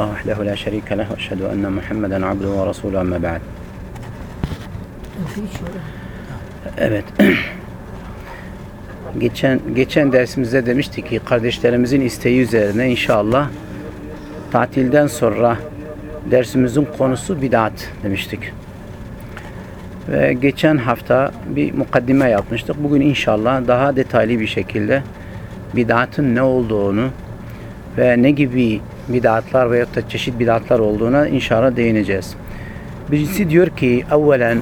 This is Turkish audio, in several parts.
الله وحده لا شريك له واشهد ان محمدا عبده ورسوله اما بعد Evet. geçen geçen dersimizde demiştik ki kardeşlerimizin isteği üzerine inşallah tatilden sonra dersimizin konusu bid'at demiştik. Ve geçen hafta bir mukaddime yapmıştık. Bugün inşallah daha detaylı bir şekilde bid'atın ne olduğunu ve ne gibi bid'atlar veyahut da çeşit bid'atlar olduğuna inşallah değineceğiz. Birisi diyor ki evvelen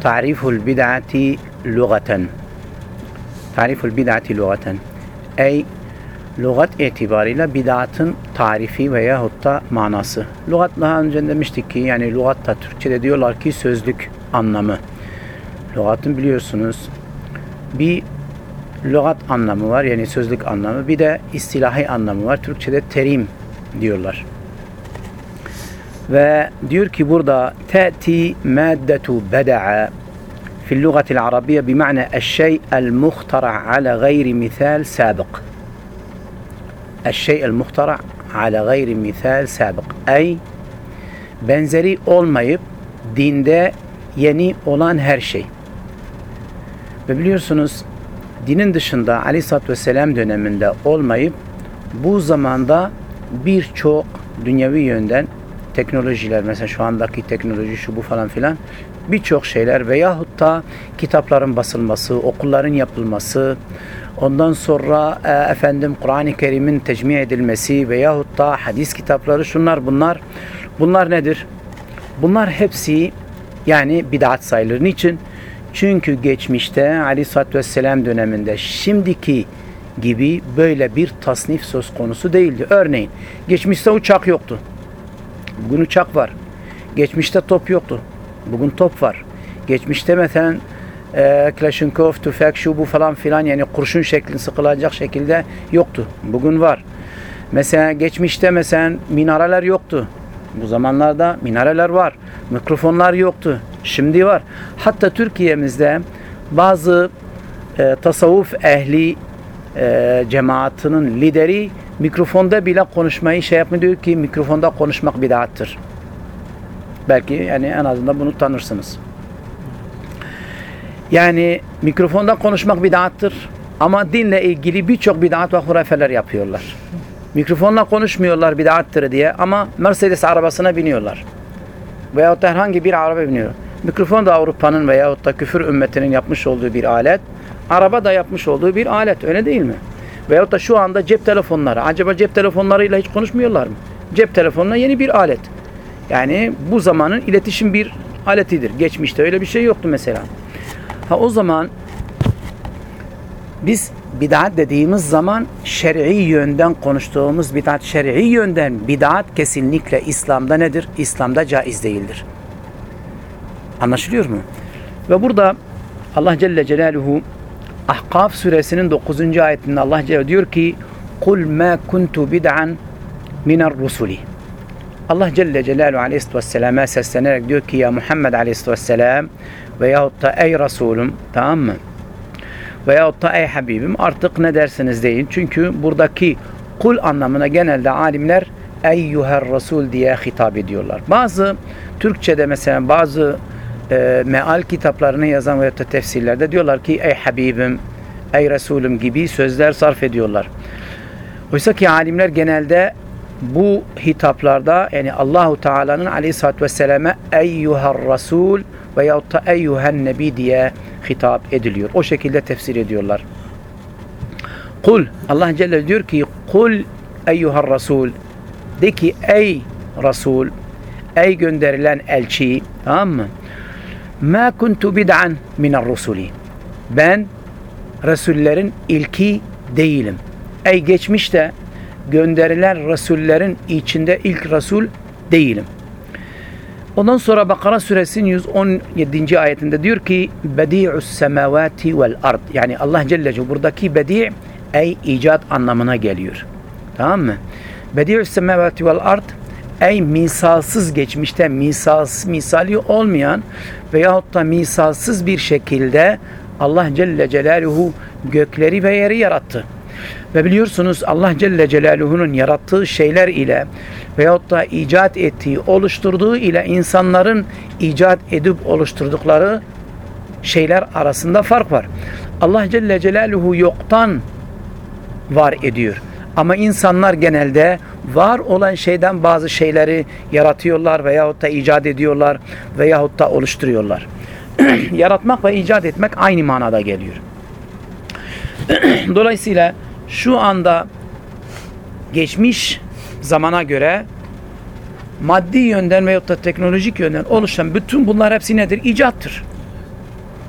tariful bid'ati lugatan tariful bid'ati lugatan ey lügat itibariyle bid'atın tarifi veyahut da manası. Lügat daha önce demiştik ki yani lügatta Türkçe'de diyorlar ki sözlük anlamı. Lügatın biliyorsunuz bir lügat anlamı var yani sözlük anlamı bir de istilahi anlamı var. Türkçe'de terim diyorlar. Ve diyor ki burada te'ti maddetu beda'a fil lugatil arabiye bima'ne eşşey el muhtara ala gayri misal sabık. Eşşey el muhtara ala gayri misal sabık. Ey benzeri olmayıp dinde yeni olan her şey. Ve biliyorsunuz dinin dışında Ali Satt ve Selam döneminde olmayıp bu zamanda birçok dünyevi yönden teknolojiler mesela şu andaki teknoloji şu bu falan filan birçok şeyler veyahut da kitapların basılması, okulların yapılması, ondan sonra e, efendim Kur'an-ı Kerim'in tecmi edilmesi veyahut da hadis kitapları şunlar bunlar. Bunlar nedir? Bunlar hepsi yani bid'at sayılır. Niçin? Çünkü geçmişte Aleyhisselatü Vesselam döneminde şimdiki gibi böyle bir tasnif söz konusu değildi. Örneğin geçmişte uçak yoktu. Bugün uçak var. Geçmişte top yoktu. Bugün top var. Geçmişte mesela e, Klashenkov, tüfek, şu bu falan filan yani kurşun şeklinde sıkılacak şekilde yoktu. Bugün var. Mesela geçmişte mesela minareler yoktu. Bu zamanlarda minareler var. Mikrofonlar yoktu. Şimdi var. Hatta Türkiye'mizde bazı e, tasavvuf ehli e, cemaatinin lideri mikrofonda bile konuşmayı şey yapmıyor diyor ki mikrofonda konuşmak bid'attır. Belki yani en azından bunu tanırsınız. Yani mikrofonda konuşmak bid'attır. Ama dinle ilgili birçok bid'at ve hurafeler yapıyorlar. Mikrofonla konuşmuyorlar bid'attır diye ama Mercedes arabasına biniyorlar. Veyahut da herhangi bir araba biniyor. Mikrofon da Avrupa'nın veyahut da küfür ümmetinin yapmış olduğu bir alet. Araba da yapmış olduğu bir alet. Öyle değil mi? Veyahut da şu anda cep telefonları. Acaba cep telefonlarıyla hiç konuşmuyorlar mı? Cep telefonuna yeni bir alet. Yani bu zamanın iletişim bir aletidir. Geçmişte öyle bir şey yoktu mesela. Ha o zaman biz bid'at dediğimiz zaman şer'i yönden konuştuğumuz bid'at şer'i yönden bid'at kesinlikle İslam'da nedir? İslam'da caiz değildir. Anlaşılıyor mu? Ve burada Allah Celle Celaluhu Ahkaf suresinin 9. ayetinde Allah Celle diyor ki Kul ma kuntu bid'an minar rusuli Allah Celle Celaluhu Aleyhisselatü Vesselam'a seslenerek diyor ki ya Muhammed Aleyhisselatü Vesselam veyahut da ey Resulüm tamam mı? Veyahut da ey Habibim artık ne dersiniz deyin. Çünkü buradaki kul anlamına genelde alimler eyyuher Resul diye hitap ediyorlar. Bazı Türkçe'de mesela bazı e, meal kitaplarını yazan da tefsirlerde diyorlar ki ey Habibim, ey Resulüm gibi sözler sarf ediyorlar. Oysa ki alimler genelde bu hitaplarda yani Allahu Teala'nın Aleyhisselatü Vesselam'a eyyuhar Resul veyahut da eyyuhen Nebi diye hitap ediliyor. O şekilde tefsir ediyorlar. Kul Allah Celle diyor ki kul eyyuhar Resul de ki ey Resul ey gönderilen elçi tamam mı? Ma kuntu bid'an minar rusuli. Ben Resullerin ilki değilim. Ey geçmişte gönderilen Resullerin içinde ilk Resul değilim. Ondan sonra Bakara suresinin 117. ayetinde diyor ki Bedi'us semavati vel ard. Yani Allah Celle Celle buradaki bedi' ey icat anlamına geliyor. Tamam mı? Bedi'us semavati vel ard ey misalsız geçmişte misals, misali olmayan veyahut da misalsız bir şekilde Allah Celle Celaluhu gökleri ve yeri yarattı. Ve biliyorsunuz Allah Celle Celaluhu'nun yarattığı şeyler ile veyahut da icat ettiği, oluşturduğu ile insanların icat edip oluşturdukları şeyler arasında fark var. Allah Celle Celaluhu yoktan var ediyor. Ama insanlar genelde var olan şeyden bazı şeyleri yaratıyorlar veyahut da icat ediyorlar veyahut da oluşturuyorlar. Yaratmak ve icat etmek aynı manada geliyor. Dolayısıyla şu anda geçmiş zamana göre maddi yönden veyahut da teknolojik yönden oluşan bütün bunlar hepsi nedir? İcattır.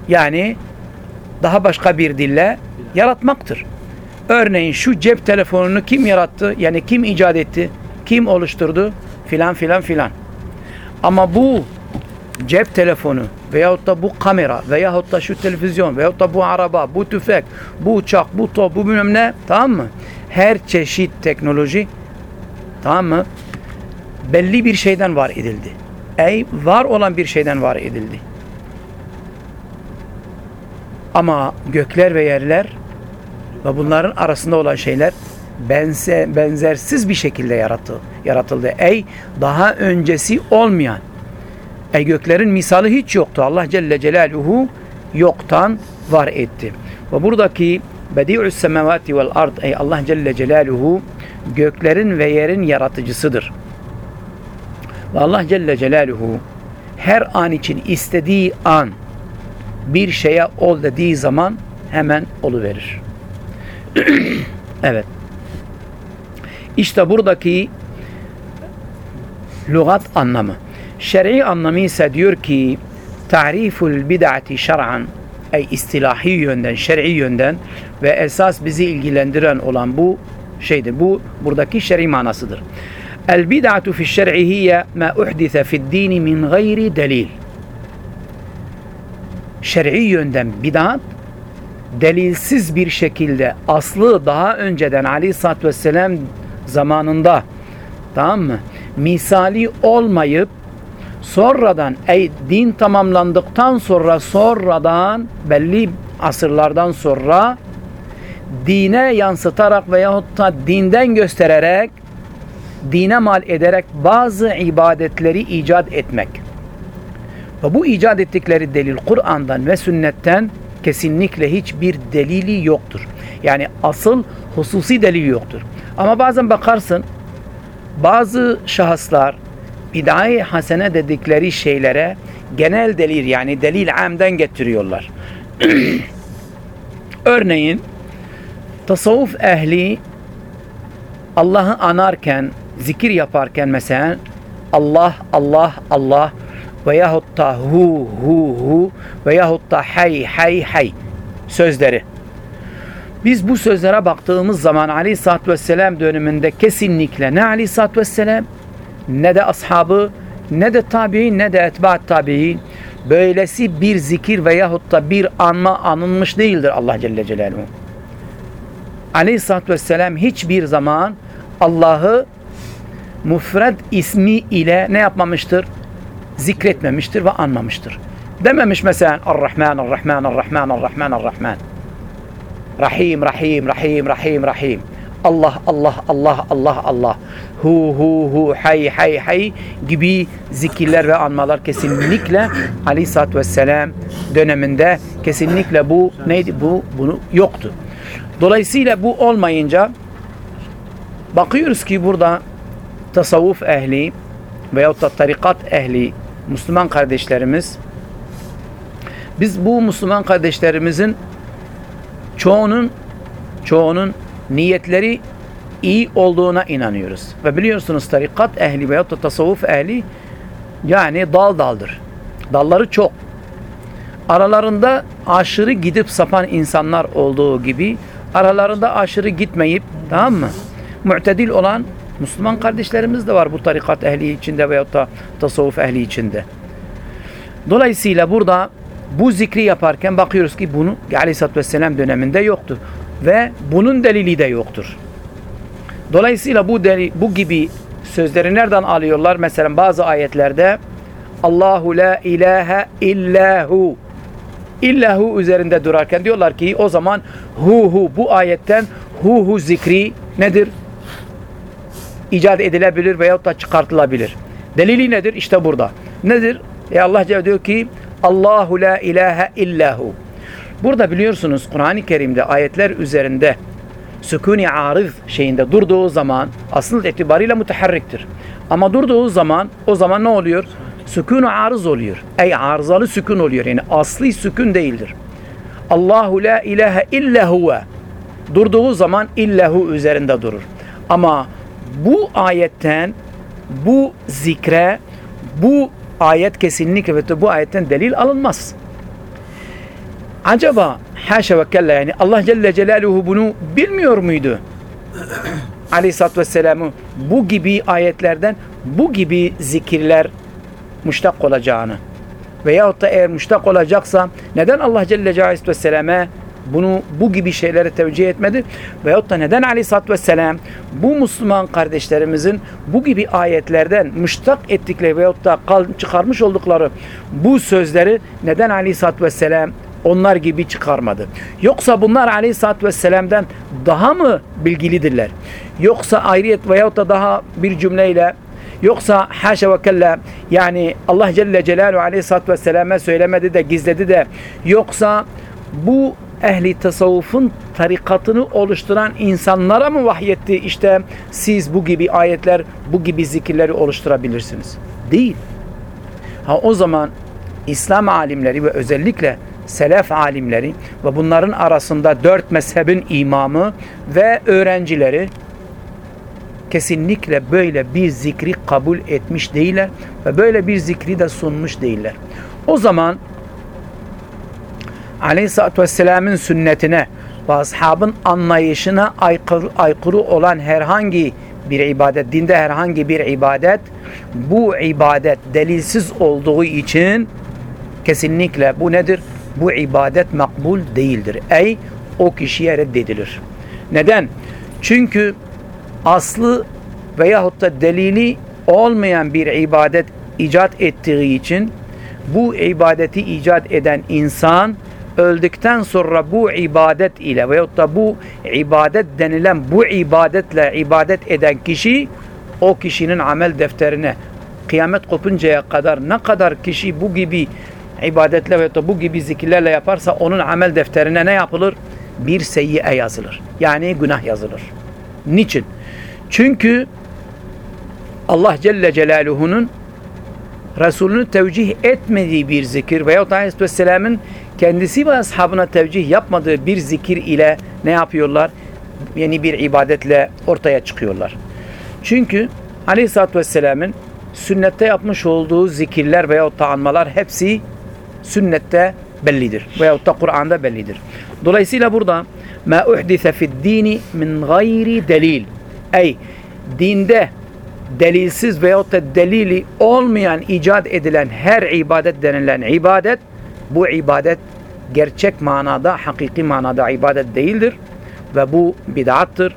Yani daha başka bir dille yaratmaktır. Örneğin şu cep telefonunu kim yarattı? Yani kim icat etti? Kim oluşturdu? Filan filan filan. Ama bu cep telefonu veyahut da bu kamera veyahut da şu televizyon veyahut da bu araba, bu tüfek, bu uçak, bu top, bu bilmem ne tamam mı? Her çeşit teknoloji tamam mı? Belli bir şeyden var edildi. Ey var olan bir şeyden var edildi. Ama gökler ve yerler ve bunların arasında olan şeyler bense, benzersiz bir şekilde yaratıldı. yaratıldı. Ey daha öncesi olmayan. Ey göklerin misali hiç yoktu. Allah Celle Celaluhu yoktan var etti. Ve buradaki Bedi'us semavati vel ard ey Allah Celle Celaluhu göklerin ve yerin yaratıcısıdır. Ve Allah Celle Celaluhu her an için istediği an bir şeye ol dediği zaman hemen oluverir. Evet. İşte buradaki lügat anlamı. Şer'i anlamı ise diyor ki tariful bid'ati şer'an ey istilahi yönden, şer'i yönden ve esas bizi ilgilendiren olan bu şeydir. Bu buradaki şer'i manasıdır. El bid'atu fi şer'i hiye ma uhdise fi'd din min gayri delil. Şer'i yönden bid'at delilsiz bir şekilde aslı daha önceden Ali Satt ve Selam zamanında tamam mı? Misali olmayıp sonradan ey din tamamlandıktan sonra sonradan belli asırlardan sonra dine yansıtarak veyahut da dinden göstererek dine mal ederek bazı ibadetleri icat etmek. Ve bu icat ettikleri delil Kur'an'dan ve sünnetten kesinlikle hiçbir delili yoktur. Yani asıl hususi delil yoktur. Ama bazen bakarsın bazı şahıslar bid'ai hasene dedikleri şeylere genel delil yani delil amden getiriyorlar. Örneğin tasavvuf ehli Allah'ı anarken, zikir yaparken mesela Allah, Allah, Allah veyahut da hu, hu, hu veyahut da hay, hay, hay sözleri. Biz bu sözlere baktığımız zaman Aleyhisselatü Vesselam döneminde kesinlikle ne Aleyhisselatü Vesselam ne de ashabı ne de tabi'in ne de etbaat tabi'in böylesi bir zikir veyahut da bir anma anılmış değildir Allah Celle Celaluhu. Aleyhisselatü Vesselam hiçbir zaman Allah'ı mufred ismi ile ne yapmamıştır? Zikretmemiştir ve anmamıştır. Dememiş mesela Ar-Rahman, Ar-Rahman, Ar-Rahman, Ar-Rahman, Ar-Rahman. Rahim, Rahim, Rahim, Rahim, Rahim. Allah, Allah, Allah, Allah, Allah. Hu, hu, hu, hay, hay, hay gibi zikirler ve anmalar kesinlikle Aleyhisselatü Vesselam döneminde kesinlikle bu neydi? Bu bunu yoktu. Dolayısıyla bu olmayınca bakıyoruz ki burada tasavvuf ehli veyahut da tarikat ehli Müslüman kardeşlerimiz biz bu Müslüman kardeşlerimizin çoğunun çoğunun niyetleri iyi olduğuna inanıyoruz. Ve biliyorsunuz tarikat ehli veyahut da tasavvuf ehli yani dal daldır. Dalları çok. Aralarında aşırı gidip sapan insanlar olduğu gibi aralarında aşırı gitmeyip tamam mı? Mu'tedil olan Müslüman kardeşlerimiz de var bu tarikat ehli içinde veyahut da tasavvuf ehli içinde. Dolayısıyla burada bu zikri yaparken bakıyoruz ki bunu Aleyhisselatü Vesselam döneminde yoktu. Ve bunun delili de yoktur. Dolayısıyla bu deli, bu gibi sözleri nereden alıyorlar? Mesela bazı ayetlerde Allahu la ilahe illahu illahu üzerinde durarken diyorlar ki o zaman hu hu bu ayetten hu hu zikri nedir? İcat edilebilir veyahut da çıkartılabilir. Delili nedir? İşte burada. Nedir? E Allah Celle diyor ki Allahu la ilahe illahu. Burada biliyorsunuz Kur'an-ı Kerim'de ayetler üzerinde sükuni arız şeyinde durduğu zaman aslında itibariyle müteharriktir. Ama durduğu zaman o zaman ne oluyor? Sükun-u arız oluyor. Ey arızalı sükun oluyor. Yani asli sükun değildir. Allahu la ilahe illa huve. Durduğu zaman illahu üzerinde durur. Ama bu ayetten bu zikre bu ayet kesinlikle ve bu ayetten delil alınmaz. Acaba haşa ve kella yani Allah Celle Celaluhu bunu bilmiyor muydu? Aleyhisselatü Vesselam'ı bu gibi ayetlerden bu gibi zikirler müştak olacağını veyahut da eğer müştak olacaksa neden Allah Celle Celaluhu Vesselam'a bunu bu gibi şeylere tevcih etmedi? Veyahut da neden Aleyhisselatü Vesselam bu Müslüman kardeşlerimizin bu gibi ayetlerden müştak ettikleri veyahut da çıkarmış oldukları bu sözleri neden Aleyhisselatü Vesselam onlar gibi çıkarmadı. Yoksa bunlar aleyhissalatü vesselam'dan daha mı bilgilidirler? Yoksa ayrıyet veyahut da daha bir cümleyle Yoksa haşa ve kella yani Allah Celle Celaluhu aleyhissalatü vesselam'a söylemedi de gizledi de yoksa bu ehli tasavvufun tarikatını oluşturan insanlara mı vahyetti işte siz bu gibi ayetler bu gibi zikirleri oluşturabilirsiniz? Değil. Ha o zaman İslam alimleri ve özellikle selef alimleri ve bunların arasında dört mezhebin imamı ve öğrencileri kesinlikle böyle bir zikri kabul etmiş değiller ve böyle bir zikri de sunmuş değiller. O zaman Aleyhisselatü Vesselam'ın sünnetine ve ashabın anlayışına aykırı, aykırı olan herhangi bir ibadet, dinde herhangi bir ibadet, bu ibadet delilsiz olduğu için kesinlikle bu nedir? Bu ibadet makbul değildir. Ey o kişiye reddedilir. Neden? Çünkü aslı veyahut da delili olmayan bir ibadet icat ettiği için bu ibadeti icat eden insan öldükten sonra bu ibadet ile veyahut da bu ibadet denilen bu ibadetle ibadet eden kişi o kişinin amel defterine kıyamet kopuncaya kadar ne kadar kişi bu gibi ibadetle veyahut da bu gibi zikirlerle yaparsa onun amel defterine ne yapılır? Bir seyyiye yazılır. Yani günah yazılır. Niçin? Çünkü Allah Celle Celaluhu'nun Resulünü tevcih etmediği bir zikir veyahut Aleyhisselam'ın kendisi ve ashabına tevcih yapmadığı bir zikir ile ne yapıyorlar? Yeni bir ibadetle ortaya çıkıyorlar. Çünkü Aleyhisselatü Vesselam'ın sünnette yapmış olduğu zikirler veyahut da anmalar hepsi sünnette bellidir. Veyahut da Kur'an'da bellidir. Dolayısıyla burada ma uhdise fid dini min gayri delil. Ey dinde delilsiz veyahut da delili olmayan icat edilen her ibadet denilen ibadet bu ibadet gerçek manada, hakiki manada ibadet değildir ve bu bid'attır.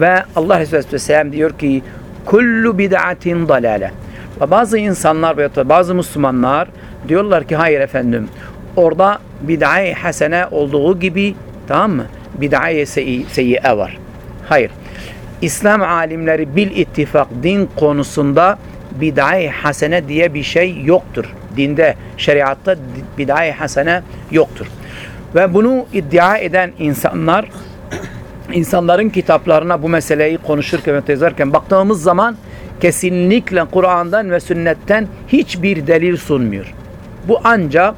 Ve Allah Resulü Aleyhisselam diyor ki kullu bid'atin dalale. Ve bazı insanlar da bazı Müslümanlar diyorlar ki hayır efendim orada bid'ai hasene olduğu gibi tamam mı? Bid'ai seyyiye var. Hayır. İslam alimleri bil ittifak din konusunda bid'ai hasene diye bir şey yoktur. Dinde, şeriatta bid'ai hasene yoktur. Ve bunu iddia eden insanlar insanların kitaplarına bu meseleyi konuşurken ve tezerken baktığımız zaman kesinlikle Kur'an'dan ve sünnetten hiçbir delil sunmuyor. Bu ancak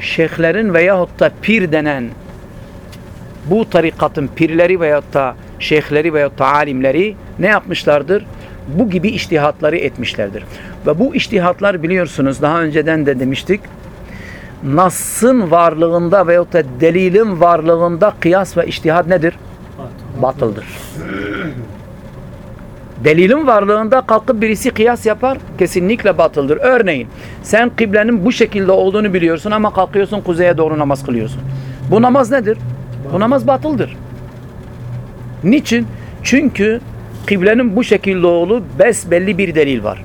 şeyhlerin veyahut da pir denen bu tarikatın pirleri veyahut da şeyhleri veyahut da alimleri ne yapmışlardır? Bu gibi iştihatları etmişlerdir. Ve bu iştihatlar biliyorsunuz daha önceden de demiştik. Nas'ın varlığında veyahut da delilin varlığında kıyas ve iştihat nedir? Batıldır. Delilin varlığında kalkıp birisi kıyas yapar kesinlikle batıldır. Örneğin sen kıblenin bu şekilde olduğunu biliyorsun ama kalkıyorsun kuzeye doğru namaz kılıyorsun. Bu namaz nedir? Bu namaz batıldır. Niçin? Çünkü kıblenin bu şekilde olduğu besbelli bir delil var.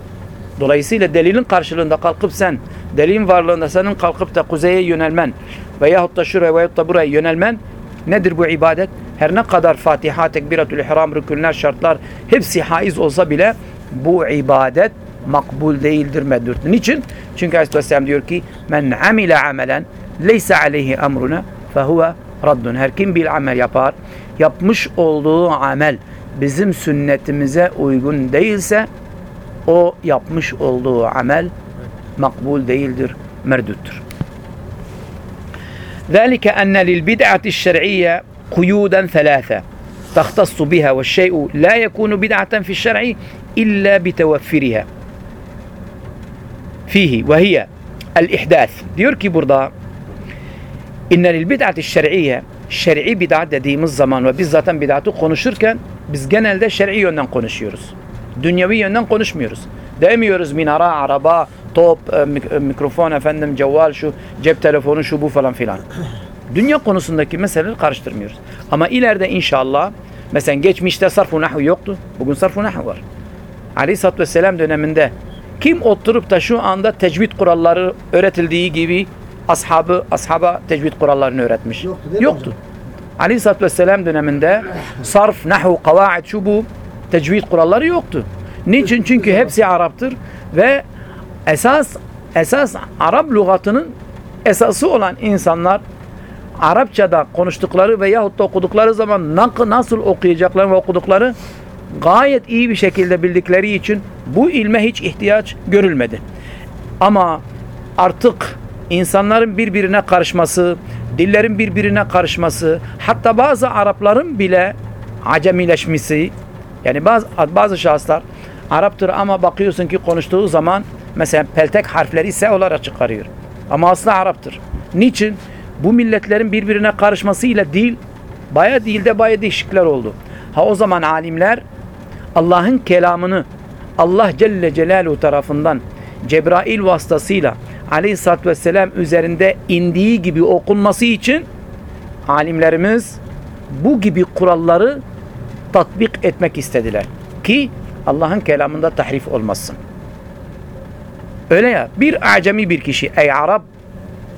Dolayısıyla delilin karşılığında kalkıp sen, delilin varlığında senin kalkıp da kuzeye yönelmen veyahut da şuraya veyahut da buraya yönelmen nedir bu ibadet? her ne kadar Fatiha, Tekbiratul İhram, rükünler, şartlar hepsi haiz olsa bile bu ibadet makbul değildir, meddurdur. Niçin? Çünkü Aleyhisselam diyor ki men amile amelen leysa aleyhi emruna fehuve raddun. Her kim bir amel yapar, yapmış olduğu amel bizim sünnetimize uygun değilse o yapmış olduğu amel makbul değildir, merduttur. ذَلِكَ أَنَّ لِلْبِدْعَةِ الشرعية قُيُودًا ثلاثة تَخْتَصُ بِهَا وَالشَّيْءُ لَا يَكُونُ بِدْعَةً فِي الشرع إِلَّا بِتَوَفِّرِهَا فيه وهي الإحداث diyor ki إِنَّ لِلْبِدْعَةِ الشرعية şer'i bid'at dediğimiz zaman ve biz zaten bid'atı konuşurken biz genelde şer'i yönden konuşuyoruz. Dünyevi yönden konuşmuyoruz. Demiyoruz minara, araba, top, e, e, mikrofon, efendim, cevval, şu cep telefonu, şu bu falan filan. Dünya konusundaki meseleleri karıştırmıyoruz. Ama ileride inşallah mesela geçmişte sarf-ı nahu yoktu. Bugün sarf-ı nahu var. Aleyhisselatü Vesselam döneminde kim oturup da şu anda tecvid kuralları öğretildiği gibi ashabı, ashaba tecvid kurallarını öğretmiş? Yoktu, mi Yoktu. Aleyhisselatü Vesselam döneminde sarf, nahu, kavaid, şu bu tecvid kuralları yoktu. Niçin? Çünkü hepsi Arap'tır ve esas esas Arap lügatının esası olan insanlar Arapçada konuştukları veyahut da okudukları zaman na- nasıl okuyacakları ve okudukları gayet iyi bir şekilde bildikleri için bu ilme hiç ihtiyaç görülmedi. Ama artık insanların birbirine karışması, dillerin birbirine karışması, hatta bazı Arapların bile acemileşmesi, yani bazı, bazı şahıslar Araptır ama bakıyorsun ki konuştuğu zaman mesela peltek harfleri ise olarak çıkarıyor. Ama aslı Araptır. Niçin? Bu milletlerin birbirine karışmasıyla değil, baya dilde baya değişiklikler oldu. Ha o zaman alimler Allah'ın kelamını Allah Celle Celaluhu tarafından Cebrail vasıtasıyla Aleyhisselatü Vesselam üzerinde indiği gibi okunması için alimlerimiz bu gibi kuralları tatbik etmek istediler. Ki Allah'ın kelamında tahrif olmasın. Öyle ya bir acemi bir kişi ey Arap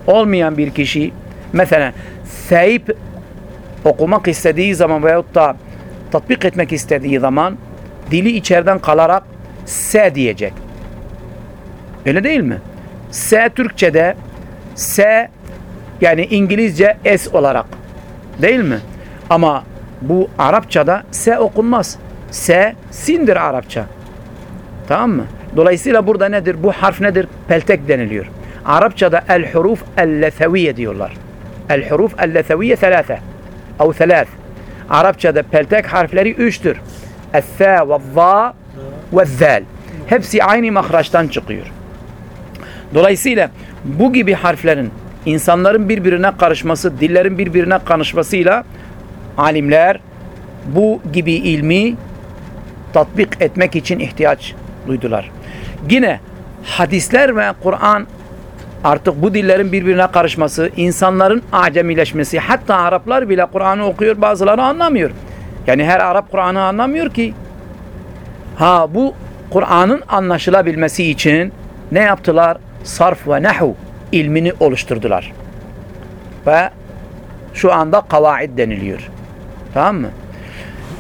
olmayan bir kişi mesela sahip okumak istediği zaman veyahut da tatbik etmek istediği zaman dili içeriden kalarak S diyecek. Öyle değil mi? S Türkçe'de S yani İngilizce S olarak değil mi? Ama bu Arapçada S okunmaz. S sindir Arapça. Tamam mı? Dolayısıyla burada nedir? Bu harf nedir? Peltek deniliyor. Arapçada el huruf el leseviye diyorlar. El huruf el leseviye selase. Av selas. Arapçada peltek harfleri üçtür. Es-sa ve za ve zal. Hepsi aynı mahraçtan çıkıyor. Dolayısıyla bu gibi harflerin insanların birbirine karışması, dillerin birbirine karışmasıyla alimler bu gibi ilmi tatbik etmek için ihtiyaç duydular. Yine hadisler ve Kur'an artık bu dillerin birbirine karışması, insanların acemileşmesi, hatta Araplar bile Kur'an'ı okuyor, bazıları anlamıyor. Yani her Arap Kur'an'ı anlamıyor ki. Ha bu Kur'an'ın anlaşılabilmesi için ne yaptılar? Sarf ve nahu ilmini oluşturdular. Ve şu anda kavaid deniliyor. Tamam mı?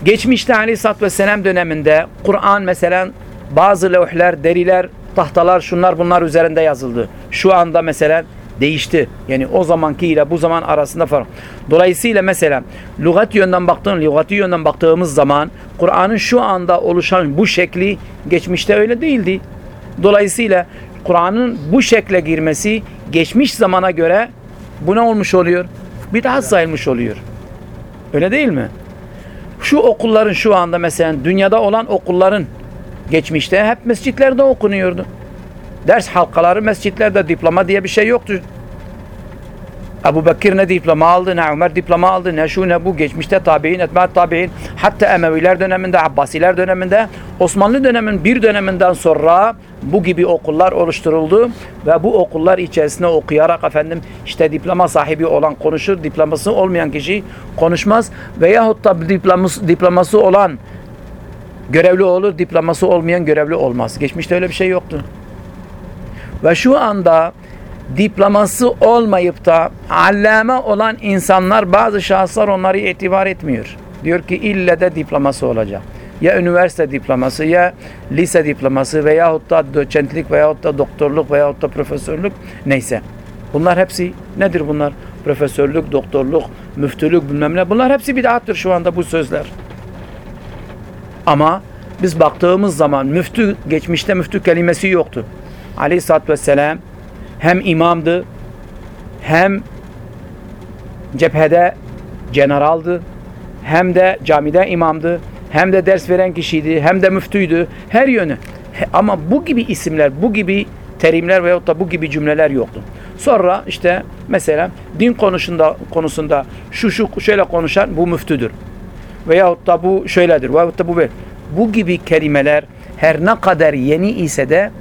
Geçmişte Aleyhisselatü Vesselam döneminde Kur'an mesela bazı levhler, deriler, tahtalar, şunlar bunlar üzerinde yazıldı. Şu anda mesela değişti. Yani o zamanki ile bu zaman arasında fark. Dolayısıyla mesela lügat yönden baktığın, lügati yönden baktığımız zaman Kur'an'ın şu anda oluşan bu şekli geçmişte öyle değildi. Dolayısıyla Kur'an'ın bu şekle girmesi geçmiş zamana göre bu ne olmuş oluyor? Bir daha sayılmış oluyor. Öyle değil mi? Şu okulların şu anda mesela dünyada olan okulların geçmişte hep mescitlerde okunuyordu. Ders halkaları mescitlerde diploma diye bir şey yoktu. Ebu Bekir ne diploma aldı, ne Ömer diploma aldı, ne şu ne bu. Geçmişte tabi'in, etbaat tabi'in, hatta Emeviler döneminde, Abbasiler döneminde, Osmanlı dönemin bir döneminden sonra bu gibi okullar oluşturuldu ve bu okullar içerisinde okuyarak efendim işte diploma sahibi olan konuşur, diploması olmayan kişi konuşmaz veyahut da diploması, diploması olan görevli olur, diploması olmayan görevli olmaz. Geçmişte öyle bir şey yoktu. Ve şu anda diploması olmayıp da allame olan insanlar bazı şahıslar onları itibar etmiyor. Diyor ki ille de diploması olacak. Ya üniversite diploması ya lise diploması veyahut da doçentlik veyahut da doktorluk veyahut da profesörlük neyse. Bunlar hepsi nedir bunlar? Profesörlük, doktorluk, müftülük bilmem ne. Bunlar hepsi bid'attır şu anda bu sözler. Ama biz baktığımız zaman müftü, geçmişte müftü kelimesi yoktu. Aleyhisselatü Vesselam hem imamdı, hem cephede generaldı, hem de camide imamdı, hem de ders veren kişiydi, hem de müftüydü. Her yönü. Ama bu gibi isimler, bu gibi terimler veyahut da bu gibi cümleler yoktu. Sonra işte mesela din konusunda konusunda şu şu şöyle konuşan bu müftüdür. Veyahut da bu şöyledir. Veyahut da bu böyle. Bu gibi kelimeler her ne kadar yeni ise de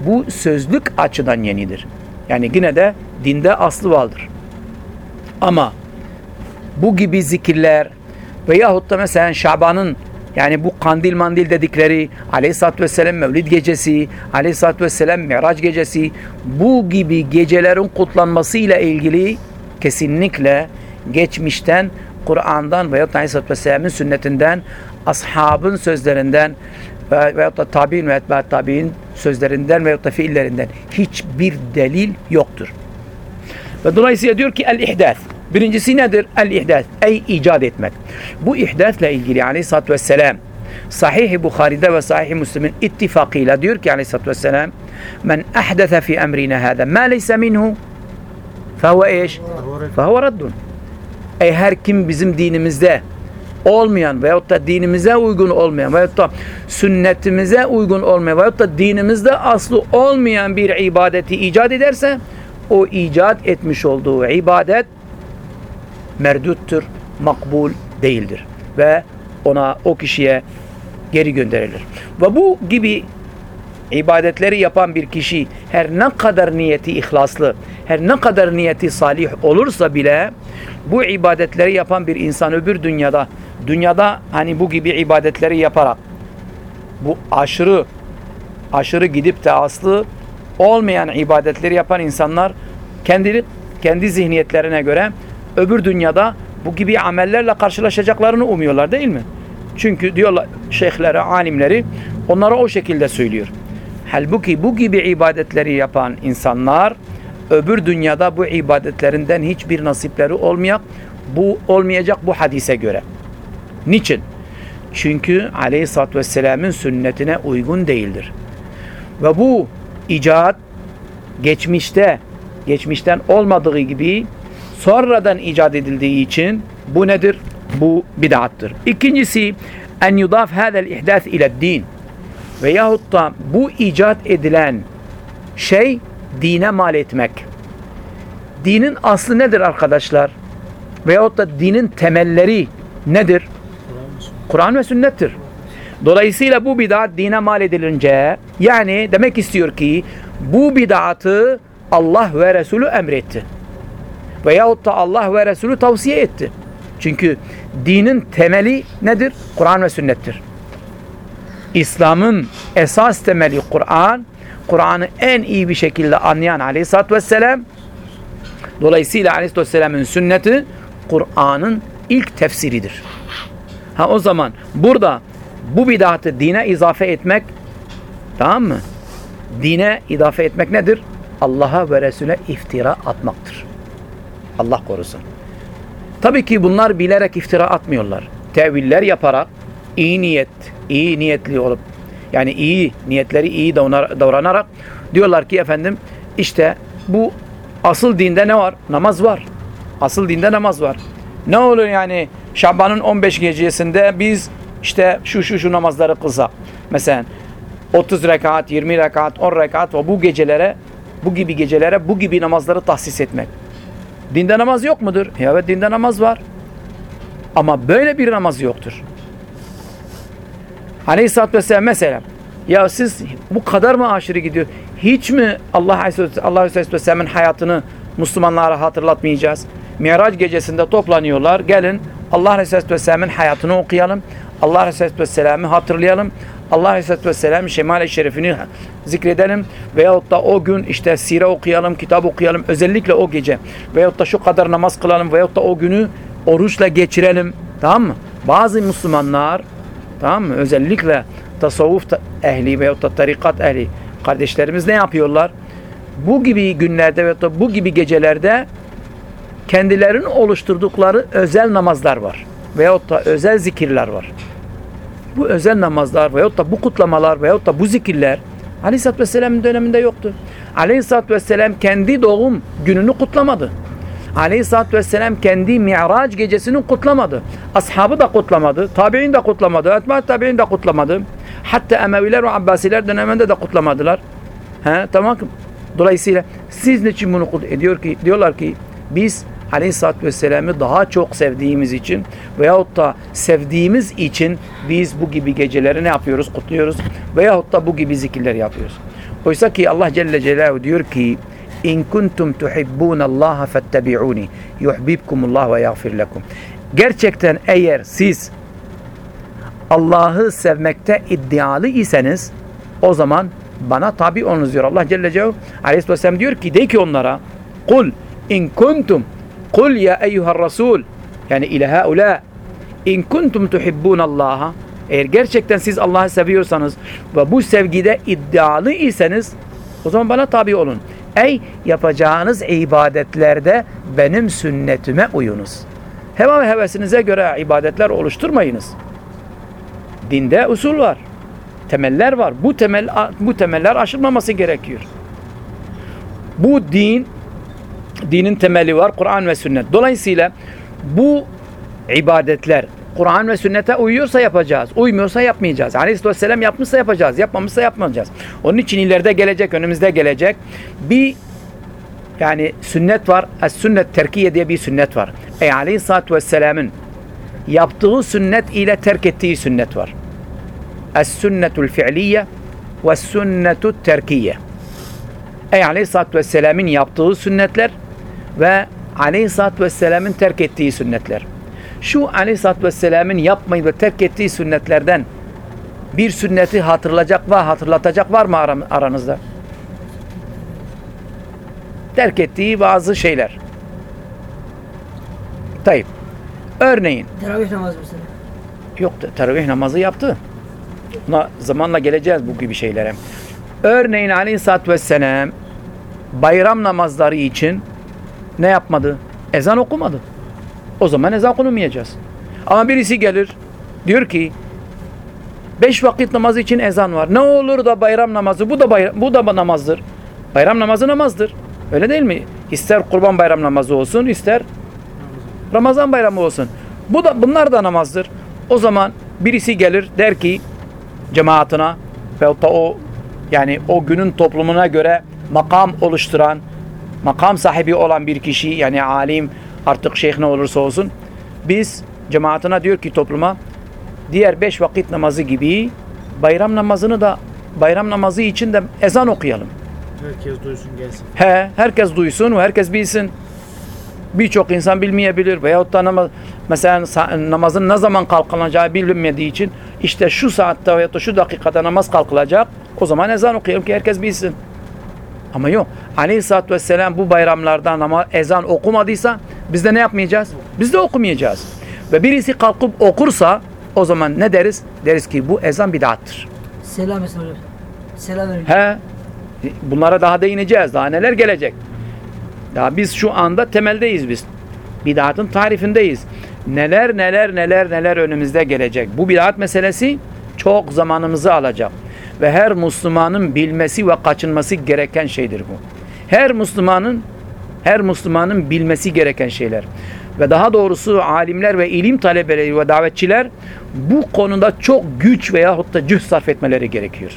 bu sözlük açıdan yenidir. Yani yine de dinde aslı vardır. Ama bu gibi zikirler veyahut da mesela Şaban'ın yani bu kandil mandil dedikleri aleyhissalatü vesselam mevlid gecesi, aleyhissalatü vesselam miraç gecesi bu gibi gecelerin kutlanması ile ilgili kesinlikle geçmişten Kur'an'dan veyahut da aleyhissalatü vesselamın sünnetinden ashabın sözlerinden ve- veyahut da tabi'in ve etba'at tabi'in sözlerinden veyahut da fiillerinden hiçbir delil yoktur. Ve dolayısıyla diyor ki el-ihdath. Birincisi nedir? El-ihdath. Ey icat etmek. Bu ihdathla ilgili aleyhissalatü vesselam Sahih-i Bukhari'de ve Sahih-i Müslim'in ittifakıyla diyor ki aleyhissalatü vesselam Men ahdese fi emrina hâzâ ma leyse minhu fehuve eş? Fehuve raddun. Ey her kim bizim dinimizde olmayan veyahut da dinimize uygun olmayan veyahut da sünnetimize uygun olmayan veyahut da dinimizde aslı olmayan bir ibadeti icat ederse o icat etmiş olduğu ibadet merduttur, makbul değildir ve ona o kişiye geri gönderilir. Ve bu gibi ibadetleri yapan bir kişi her ne kadar niyeti ihlaslı, her ne kadar niyeti salih olursa bile bu ibadetleri yapan bir insan öbür dünyada, dünyada hani bu gibi ibadetleri yaparak bu aşırı aşırı gidip de aslı olmayan ibadetleri yapan insanlar kendi kendi zihniyetlerine göre öbür dünyada bu gibi amellerle karşılaşacaklarını umuyorlar değil mi? Çünkü diyorlar şeyhleri, alimleri onlara o şekilde söylüyor. Halbuki bu gibi ibadetleri yapan insanlar öbür dünyada bu ibadetlerinden hiçbir nasipleri olmayacak. Bu olmayacak bu hadise göre. Niçin? Çünkü Aleyhisselatü Vesselam'ın sünnetine uygun değildir. Ve bu icat geçmişte geçmişten olmadığı gibi sonradan icat edildiği için bu nedir? Bu bid'attır. İkincisi en yudaf hadel ihdas ile din veyahut da bu icat edilen şey dine mal etmek. Dinin aslı nedir arkadaşlar? Veyahut da dinin temelleri nedir? Kur'an ve sünnettir. Dolayısıyla bu bid'at dine mal edilince yani demek istiyor ki bu bid'atı Allah ve Resulü emretti. Veyahut da Allah ve Resulü tavsiye etti. Çünkü dinin temeli nedir? Kur'an ve sünnettir. İslam'ın esas temeli Kur'an. Kur'an'ı en iyi bir şekilde anlayan aleyhissalatü vesselam. Dolayısıyla aleyhissalatü vesselamın sünneti Kur'an'ın ilk tefsiridir. Ha o zaman burada bu bidatı dine izafe etmek tamam mı? Dine izafe etmek nedir? Allah'a ve Resul'e iftira atmaktır. Allah korusun. Tabii ki bunlar bilerek iftira atmıyorlar. Teviller yaparak iyi niyet, iyi niyetli olup yani iyi niyetleri iyi davranarak diyorlar ki efendim işte bu asıl dinde ne var? Namaz var. Asıl dinde namaz var. Ne olur yani Şaban'ın 15 gecesinde biz işte şu şu şu namazları kılsak. Mesela 30 rekat, 20 rekat, 10 rekat ve bu gecelere bu gibi gecelere bu gibi namazları tahsis etmek. Dinde namaz yok mudur? Evet dinde namaz var. Ama böyle bir namaz yoktur. Aleyhisselatü Vesselam mesela ya siz bu kadar mı aşırı gidiyor? Hiç mi Allah Aleyhisselatü Vesselam'ın hayatını Müslümanlara hatırlatmayacağız? Miraç gecesinde toplanıyorlar. Gelin Allah Aleyhisselatü Vesselam'ın hayatını okuyalım. Allah Aleyhisselatü Vesselam'ı hatırlayalım. Allah Aleyhisselatü Vesselam şemale şerefini zikredelim veyahut da o gün işte sire okuyalım, kitap okuyalım özellikle o gece veyahut da şu kadar namaz kılalım veyahut da o günü oruçla geçirelim tamam mı? Bazı Müslümanlar tamam mı? Özellikle tasavvuf ta- ehli veyahut da tarikat ehli kardeşlerimiz ne yapıyorlar? Bu gibi günlerde veyahut da bu gibi gecelerde kendilerinin oluşturdukları özel namazlar var. Veyahut da özel zikirler var. Bu özel namazlar veyahut da bu kutlamalar veyahut da bu zikirler Aleyhisselatü Vesselam'ın döneminde yoktu. Aleyhisselatü Vesselam kendi doğum gününü kutlamadı. Aleyhisselatü Vesselam kendi Mi'raç gecesini kutlamadı. Ashabı da kutlamadı. Tabi'in de kutlamadı. Etma tabi'in de kutlamadı. Hatta Emeviler ve Abbasiler döneminde de kutlamadılar. He, tamam. Dolayısıyla siz niçin bunu ediyor ki diyorlar ki biz Aleyhisselatü Vesselam'ı daha çok sevdiğimiz için veyahut da sevdiğimiz için biz bu gibi geceleri ne yapıyoruz? Kutluyoruz. Veyahut da bu gibi zikirler yapıyoruz. Oysa ki Allah Celle Celaluhu diyor ki İn kuntum tuhibbunallaha fettebi'uni yuhibbukumullah ve yaghfir lekum. Gerçekten eğer siz Allah'ı sevmekte iddialı iseniz o zaman bana tabi olunuz diyor. Allah Celle Celaluhu diyor ki de ki onlara kul in kuntum kul ya eyyuhar rasul yani ile haula in kuntum tuhibbunallaha eğer gerçekten siz Allah'ı seviyorsanız ve bu sevgide iddialı iseniz o zaman bana tabi olun. Ey yapacağınız ibadetlerde benim sünnetime uyunuz. Heva ve hevesinize göre ibadetler oluşturmayınız. Dinde usul var. Temeller var. Bu temel bu temeller aşılmaması gerekiyor. Bu din dinin temeli var. Kur'an ve sünnet. Dolayısıyla bu ibadetler Kur'an ve sünnete uyuyorsa yapacağız. Uymuyorsa yapmayacağız. Aleyhisselam yapmışsa yapacağız. Yapmamışsa yapmayacağız. Onun için ileride gelecek, önümüzde gelecek bir yani sünnet var. Es-sünnet terkiye diye bir sünnet var. Ey Aleyhisselatü Vesselam'ın yaptığı sünnet ile terk ettiği sünnet var. Es-sünnetul fi'liye ve sünnetul terkiye. Ey Aleyhisselatü Vesselam'ın yaptığı sünnetler ve Aleyhisselatü Vesselam'ın terk ettiği sünnetler. Şu Aleyhisselatü Vesselam'ın yapmayı ve terk ettiği sünnetlerden bir sünneti hatırlayacak ve hatırlatacak var mı aranızda? Terk ettiği bazı şeyler. Tayyip. Örneğin. Teravih namazı mesela. Yok teravih namazı yaptı. Buna zamanla geleceğiz bu gibi şeylere. Örneğin Aleyhisselatü Vesselam bayram namazları için ne yapmadı? Ezan okumadı. O zaman ezan okunamayacağız. Ama birisi gelir diyor ki beş vakit namazı için ezan var. Ne olur da bayram namazı bu da bayram, bu da namazdır. Bayram namazı namazdır. Öyle değil mi? İster kurban bayram namazı olsun, ister Ramazan bayramı olsun. Bu da bunlar da namazdır. O zaman birisi gelir der ki cemaatine veyahut o yani o günün toplumuna göre makam oluşturan, makam sahibi olan bir kişi yani alim artık şeyh ne olursa olsun biz cemaatine diyor ki topluma diğer beş vakit namazı gibi bayram namazını da bayram namazı için de ezan okuyalım. Herkes duysun gelsin. He, herkes duysun ve herkes bilsin. Birçok insan bilmeyebilir veyahut da namaz, mesela namazın ne zaman kalkılacağı bilinmediği için işte şu saatte veyahut da şu dakikada namaz kalkılacak o zaman ezan okuyalım ki herkes bilsin. Ama yok. Aleyhisselatü Vesselam bu bayramlarda namaz, ezan okumadıysa biz de ne yapmayacağız? Biz de okumayacağız. Ve birisi kalkıp okursa o zaman ne deriz? Deriz ki bu ezan bid'attır. Selam hocam. Selam. He. Bunlara daha değineceğiz. Daha neler gelecek? Daha biz şu anda temeldeyiz biz. Bid'atın tarifindeyiz. Neler neler neler neler önümüzde gelecek. Bu bid'at meselesi çok zamanımızı alacak. Ve her Müslümanın bilmesi ve kaçınması gereken şeydir bu. Her Müslümanın her Müslümanın bilmesi gereken şeyler. Ve daha doğrusu alimler ve ilim talebeleri ve davetçiler bu konuda çok güç veyahut da cüh sarf etmeleri gerekiyor.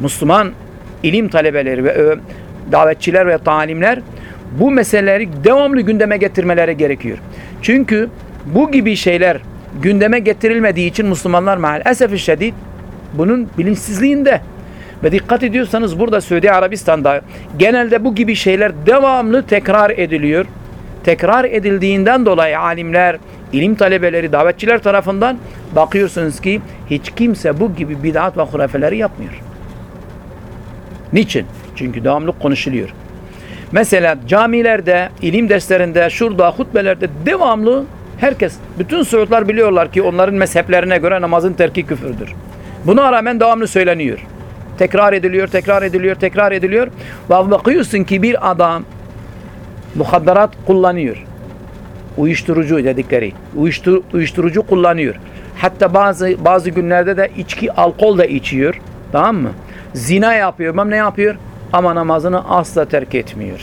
Müslüman ilim talebeleri ve davetçiler ve talimler bu meseleleri devamlı gündeme getirmeleri gerekiyor. Çünkü bu gibi şeyler gündeme getirilmediği için Müslümanlar maalesef şiddet bunun bilinçsizliğinde ve dikkat ediyorsanız burada Suudi Arabistan'da genelde bu gibi şeyler devamlı tekrar ediliyor. Tekrar edildiğinden dolayı alimler, ilim talebeleri, davetçiler tarafından bakıyorsunuz ki hiç kimse bu gibi bid'at ve hurafeleri yapmıyor. Niçin? Çünkü devamlı konuşuluyor. Mesela camilerde, ilim derslerinde, şurada, hutbelerde devamlı herkes, bütün Suudlar biliyorlar ki onların mezheplerine göre namazın terki küfürdür. Buna rağmen devamlı söyleniyor. Tekrar ediliyor, tekrar ediliyor, tekrar ediliyor. Ve bakıyorsun ki bir adam muhadderat kullanıyor. Uyuşturucu dedikleri. Uyuştur, uyuşturucu kullanıyor. Hatta bazı bazı günlerde de içki, alkol da içiyor. Tamam mı? Zina yapıyor. Ama ne yapıyor? Ama namazını asla terk etmiyor.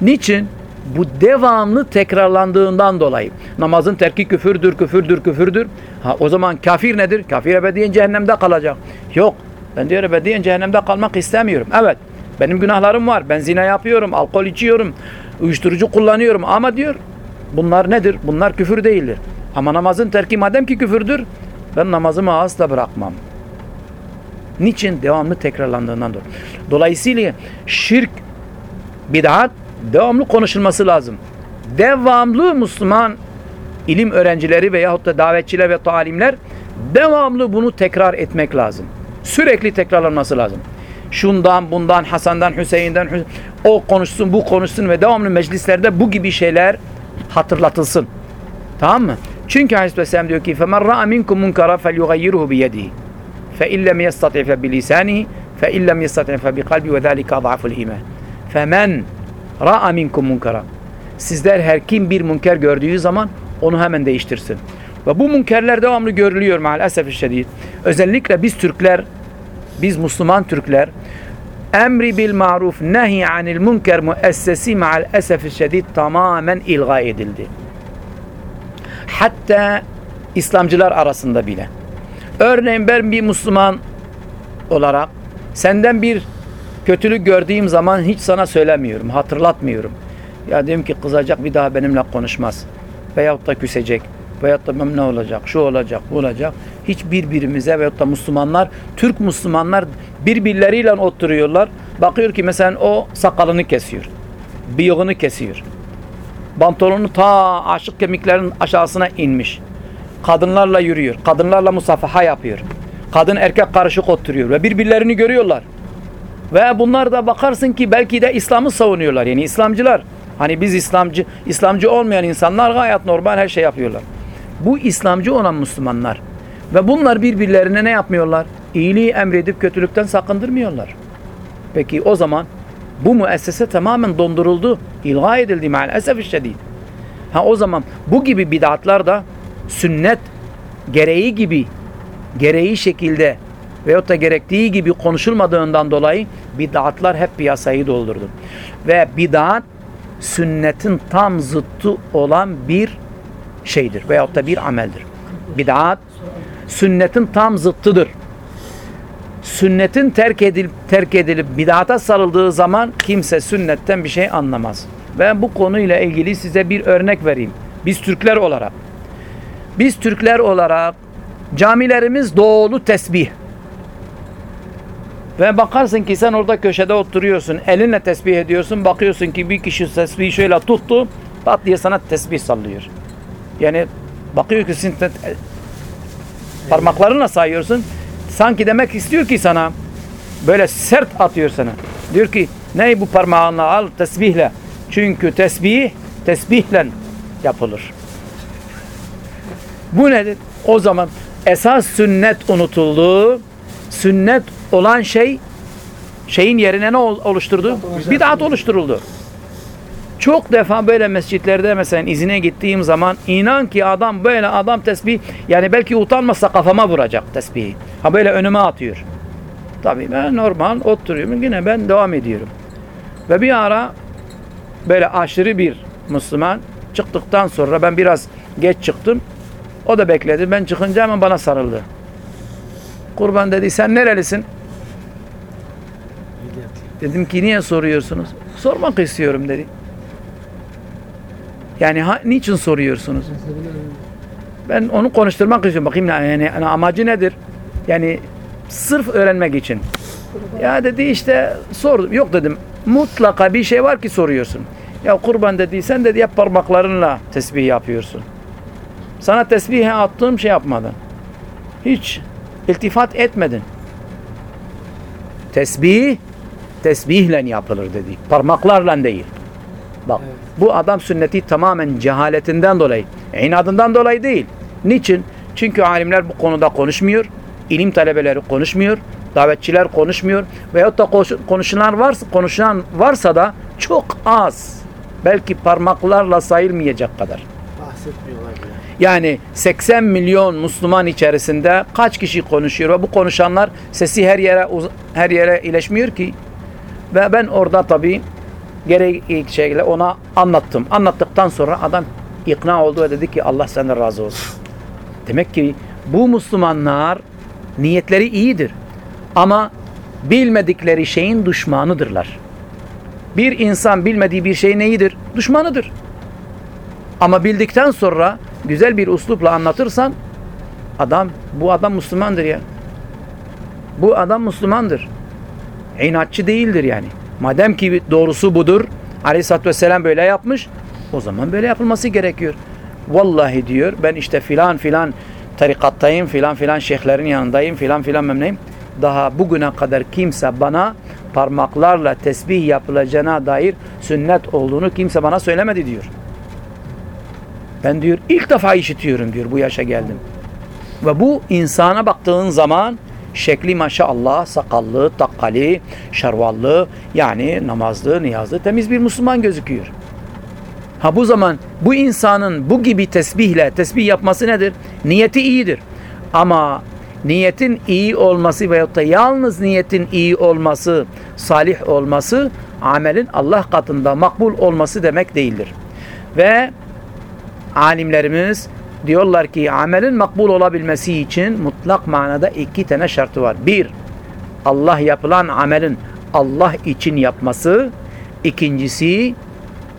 Niçin? Bu devamlı tekrarlandığından dolayı. Namazın terki küfürdür, küfürdür, küfürdür. Ha, o zaman kafir nedir? Kafir ebediyen cehennemde kalacak. Yok. Ben diyor ebediyen cehennemde kalmak istemiyorum. Evet. Benim günahlarım var. Ben zina yapıyorum, alkol içiyorum, uyuşturucu kullanıyorum. Ama diyor bunlar nedir? Bunlar küfür değildir. Ama namazın terki madem ki küfürdür ben namazımı asla bırakmam. Niçin? Devamlı tekrarlandığından dolayı. Dolayısıyla şirk, bid'at devamlı konuşulması lazım. Devamlı Müslüman ilim öğrencileri veyahut da davetçiler ve talimler devamlı bunu tekrar etmek lazım. Sürekli tekrarlanması lazım. Şundan, bundan, Hasan'dan, Hüseyin'den, Hüs- o konuşsun, bu konuşsun ve devamlı meclislerde bu gibi şeyler hatırlatılsın. Tamam mı? Çünkü Aleyhisselam diyor ki فَمَنْ رَأَ مِنْكُمْ مُنْكَرًا فَلْيُغَيِّرْهُ بِيَدِهِ فَاِنْ لَمْ يَسْتَطِعْ فَبِلِسَانِهِ فَاِنْ لَمْ يَسْتَطِعْ فَبِقَلْبِ وَذَٰلِكَ ضَعْفُ الْاِيمَانِ فَمَنْ Ra'a minkum munkara. Sizler her kim bir münker gördüğü zaman onu hemen değiştirsin. Ve bu münkerler devamlı görülüyor maalesef şiddet. Özellikle biz Türkler, biz Müslüman Türkler emri bil maruf nehi anil münker müessesi maal şiddet tamamen ilga edildi. Hatta İslamcılar arasında bile. Örneğin ben bir Müslüman olarak senden bir kötülük gördüğüm zaman hiç sana söylemiyorum, hatırlatmıyorum. Ya diyorum ki kızacak bir daha benimle konuşmaz. Veyahut da küsecek. Veyahut da ne olacak, şu olacak, bu olacak. Hiç birbirimize veyahut da Müslümanlar, Türk Müslümanlar birbirleriyle oturuyorlar. Bakıyor ki mesela o sakalını kesiyor. Bıyığını kesiyor. Pantolonu ta aşık kemiklerin aşağısına inmiş. Kadınlarla yürüyor. Kadınlarla musafaha yapıyor. Kadın erkek karışık oturuyor ve birbirlerini görüyorlar. Ve bunlar da bakarsın ki belki de İslam'ı savunuyorlar. Yani İslamcılar. Hani biz İslamcı, İslamcı olmayan insanlar gayet normal her şey yapıyorlar. Bu İslamcı olan Müslümanlar. Ve bunlar birbirlerine ne yapmıyorlar? İyiliği emredip kötülükten sakındırmıyorlar. Peki o zaman bu müessese tamamen donduruldu. İlga edildi maalesef şiddet. Ha o zaman bu gibi bid'atlar da sünnet gereği gibi gereği şekilde veyahut da gerektiği gibi konuşulmadığından dolayı bid'atlar hep piyasayı doldurdu. Ve bid'at sünnetin tam zıttı olan bir şeydir veyahut da bir ameldir. Bid'at sünnetin tam zıttıdır. Sünnetin terk edilip terk edilip bid'ata sarıldığı zaman kimse sünnetten bir şey anlamaz. Ben bu konuyla ilgili size bir örnek vereyim. Biz Türkler olarak biz Türkler olarak camilerimiz doğulu tesbih. Ve bakarsın ki sen orada köşede oturuyorsun, elinle tesbih ediyorsun, bakıyorsun ki bir kişi tesbihi şöyle tuttu, pat diye sana tesbih sallıyor. Yani bakıyor ki sen te- parmaklarınla sayıyorsun, sanki demek istiyor ki sana, böyle sert atıyor sana. Diyor ki, ne bu parmağınla al tesbihle. Çünkü tesbih, tesbihle yapılır. Bu nedir? O zaman esas sünnet unutuldu. Sünnet olan şey şeyin yerine ne ol- oluşturdu? Bid'at oluşturuldu. Çok defa böyle mescitlerde mesela izine gittiğim zaman inan ki adam böyle adam tesbih yani belki utanmasa kafama vuracak tesbihi. Ha böyle önüme atıyor. Tabii ben normal oturuyorum yine ben devam ediyorum. Ve bir ara böyle aşırı bir Müslüman çıktıktan sonra ben biraz geç çıktım. O da bekledi. Ben çıkınca hemen bana sarıldı. Kurban dedi sen nerelisin? Dedim ki niye soruyorsunuz? Sormak istiyorum dedi. Yani ha, niçin soruyorsunuz? Ben onu konuşturmak istiyorum. Bakayım yani, yani amacı nedir? Yani sırf öğrenmek için. Ya dedi işte sor. Yok dedim. Mutlaka bir şey var ki soruyorsun. Ya kurban dediysen dedi hep parmaklarınla tesbih yapıyorsun. Sana tesbihe attığım şey yapmadın. Hiç iltifat etmedin. Tesbih tesbihle yapılır dedi. Parmaklarla değil. Bak Evet. bu adam sünneti tamamen cehaletinden dolayı, inadından dolayı değil. Niçin? Çünkü alimler bu konuda konuşmuyor. ilim talebeleri konuşmuyor. Davetçiler konuşmuyor. Veyahut da konuş- konuşulan varsa, konuşan varsa da çok az. Belki parmaklarla sayılmayacak kadar. Bahsetmiyorlar bile. Yani 80 milyon Müslüman içerisinde kaç kişi konuşuyor ve bu konuşanlar sesi her yere her yere ileşmiyor ki. Ve ben orada tabii gerekli şekilde ona anlattım. Anlattıktan sonra adam ikna oldu ve dedi ki Allah senden razı olsun. Demek ki bu Müslümanlar niyetleri iyidir. Ama bilmedikleri şeyin düşmanıdırlar. Bir insan bilmediği bir şey neyidir? Düşmanıdır. Ama bildikten sonra güzel bir uslupla anlatırsan adam bu adam Müslümandır ya. Bu adam Müslümandır. İnatçı değildir yani. Madem ki doğrusu budur. Aleyhisselatü Vesselam böyle yapmış. O zaman böyle yapılması gerekiyor. Vallahi diyor ben işte filan filan tarikattayım filan filan şeyhlerin yanındayım filan filan memneyim. Daha bugüne kadar kimse bana parmaklarla tesbih yapılacağına dair sünnet olduğunu kimse bana söylemedi diyor. Ben diyor ilk defa işitiyorum diyor bu yaşa geldim. Ve bu insana baktığın zaman şekli maşallah sakallı, takkali, şarvallı yani namazlı, niyazlı, temiz bir Müslüman gözüküyor. Ha bu zaman bu insanın bu gibi tesbihle tesbih yapması nedir? Niyeti iyidir. Ama niyetin iyi olması veyahut da yalnız niyetin iyi olması, salih olması amelin Allah katında makbul olması demek değildir. Ve alimlerimiz diyorlar ki amelin makbul olabilmesi için mutlak manada iki tane şartı var. Bir, Allah yapılan amelin Allah için yapması. İkincisi,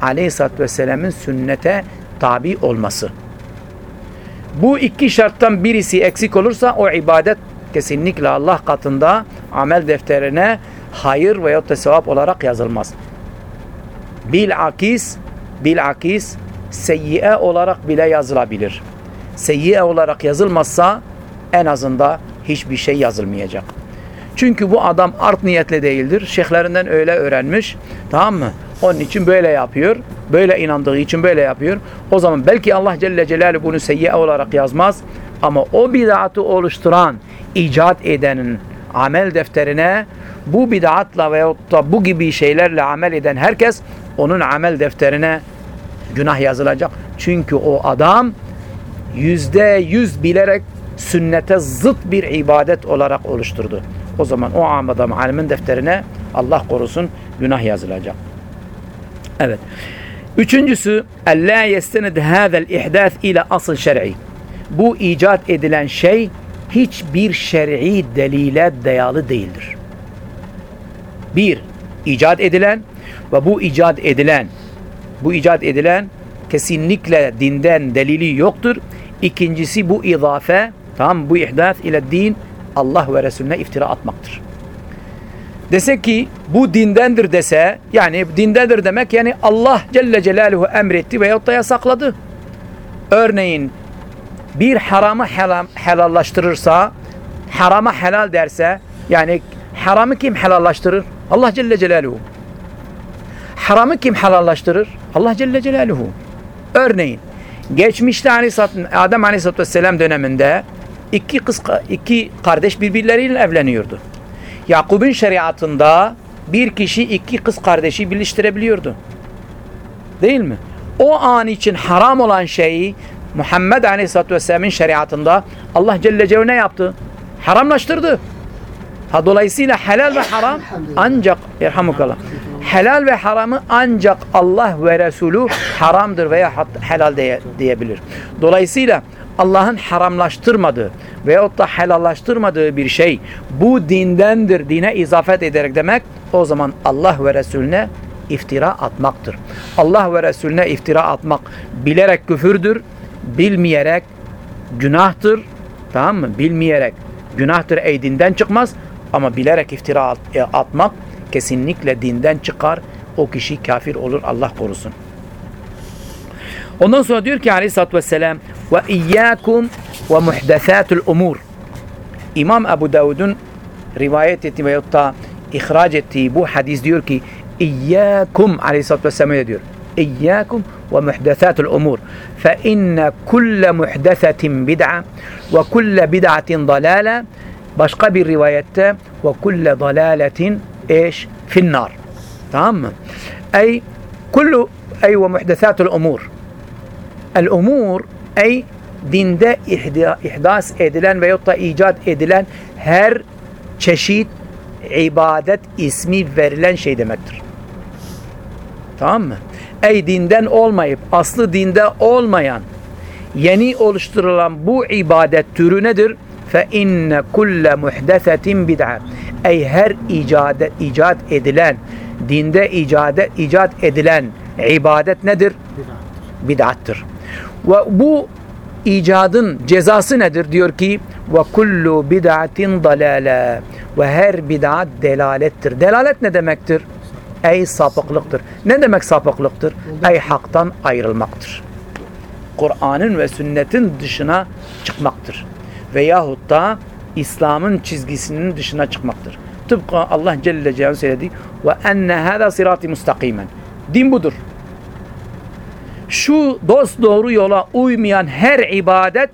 Aleyhisselatü Vesselam'ın sünnete tabi olması. Bu iki şarttan birisi eksik olursa o ibadet kesinlikle Allah katında amel defterine hayır veyahut da sevap olarak yazılmaz. Bilakis, bilakis seyyiye olarak bile yazılabilir. Seyyiye olarak yazılmazsa en azında hiçbir şey yazılmayacak. Çünkü bu adam art niyetli değildir. Şeyhlerinden öyle öğrenmiş. Tamam mı? Onun için böyle yapıyor. Böyle inandığı için böyle yapıyor. O zaman belki Allah Celle Celaluhu bunu seyyiye olarak yazmaz. Ama o bid'atı oluşturan, icat edenin amel defterine bu bid'atla veyahut da bu gibi şeylerle amel eden herkes onun amel defterine günah yazılacak. Çünkü o adam yüzde yüz bilerek sünnete zıt bir ibadet olarak oluşturdu. O zaman o adam alimin defterine Allah korusun günah yazılacak. Evet. Üçüncüsü اَلَّا يَسْتَنِدْ هَذَا الْاِحْدَاث ile asıl şer'i. Bu icat edilen şey hiçbir şer'i delile dayalı değildir. Bir, icat edilen ve bu icat edilen bu icat edilen kesinlikle dinden delili yoktur. İkincisi bu izafe, tamam bu ihdas ile din Allah ve Resulüne iftira atmaktır. Dese ki bu dindendir dese yani dindendir demek yani Allah Celle Celaluhu emretti veyahut da yasakladı. Örneğin bir haramı helal, helallaştırırsa harama helal derse yani haramı kim helallaştırır? Allah Celle Celaluhu. Haramı kim helallaştırır? Allah Celle Celaluhu. Örneğin geçmişte Adem Aleyhisselatü Vesselam döneminde iki kız iki kardeş birbirleriyle evleniyordu. Yakup'un şeriatında bir kişi iki kız kardeşi birleştirebiliyordu. Değil mi? O an için haram olan şeyi Muhammed Aleyhisselatü Vesselam'ın şeriatında Allah Celle Celaluhu ne yaptı? Haramlaştırdı. Ha dolayısıyla helal ve haram ancak irhamukallah. Helal ve haramı ancak Allah ve Resulü haramdır veya helal diye, diyebilir. Dolayısıyla Allah'ın haramlaştırmadığı veyahut da helallaştırmadığı bir şey bu dindendir, dine izafet ederek demek o zaman Allah ve Resulüne iftira atmaktır. Allah ve Resulüne iftira atmak bilerek küfürdür, bilmeyerek günahtır. Tamam mı? Bilmeyerek günahtır ey dinden çıkmaz ama bilerek iftira at- e, atmak kesinlikle dinden çıkar o kişi kafir olur Allah korusun. Ondan sonra diyor ki aleyhissalatü vesselam ve iyyakum ve muhdesatul umur. İmam Ebu Davud'un rivayet ettiği veyahut da ihraç ettiği bu hadis diyor ki İyyâkum aleyhissalatü vesselam diyor. İyyâkum ve muhdesatul umur. Fe inne kulle muhdesetin bid'a ve kulle bid'atin dalale başka bir rivayette ve kulle dalaletin Tamam mı? Ey kullu ey ve muhdesatul umur. El umur ey dinde ihda, ihdas edilen veyahut da icat edilen her çeşit ibadet ismi verilen şey demektir. Tamam mı? Ey dinden olmayıp aslı dinde olmayan yeni oluşturulan bu ibadet türü nedir? Fe inne kulle muhdesetin bid'a. Ey her icat, icat edilen dinde icat, icat edilen ibadet nedir? Bid'attır. Ve bu icadın cezası nedir? Diyor ki ve kullu bid'atin dalale ve her bid'at delalettir. Delalet ne demektir? Ey sapıklıktır. Ne demek sapıklıktır? Ey haktan ayrılmaktır. Kur'an'ın ve sünnetin dışına çıkmaktır. Veyahut da İslam'ın çizgisinin dışına çıkmaktır. Tıpkı Allah Celle Celaluhu söyledi ve enne hâzâ sirâti mustakimen. Din budur. Şu dost doğru yola uymayan her ibadet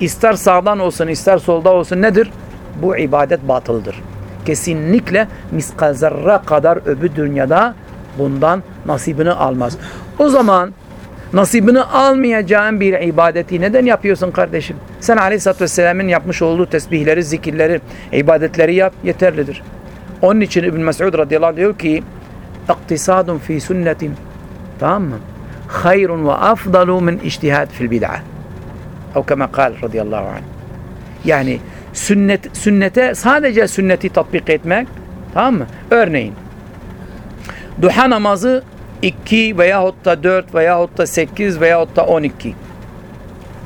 ister sağdan olsun ister solda olsun nedir? Bu ibadet batıldır. Kesinlikle miskal zerre kadar öbür dünyada bundan nasibini almaz. O zaman nasibini almayacağın bir ibadeti neden yapıyorsun kardeşim? Sen Aleyhisselatü Vesselam'ın yapmış olduğu tesbihleri, zikirleri, ibadetleri yap yeterlidir. Onun için İbn Mes'ud radıyallahu anh diyor ki iktisadun fi sünnetin tamam mı? hayrun ve afdalu min iştihad fil bid'a. O kema kal radıyallahu anh. Yani sünnet, sünnete sadece sünneti tatbik etmek tamam mı? Örneğin duha namazı 2 veyahut da 4 veyahut da 8 veyahut da 12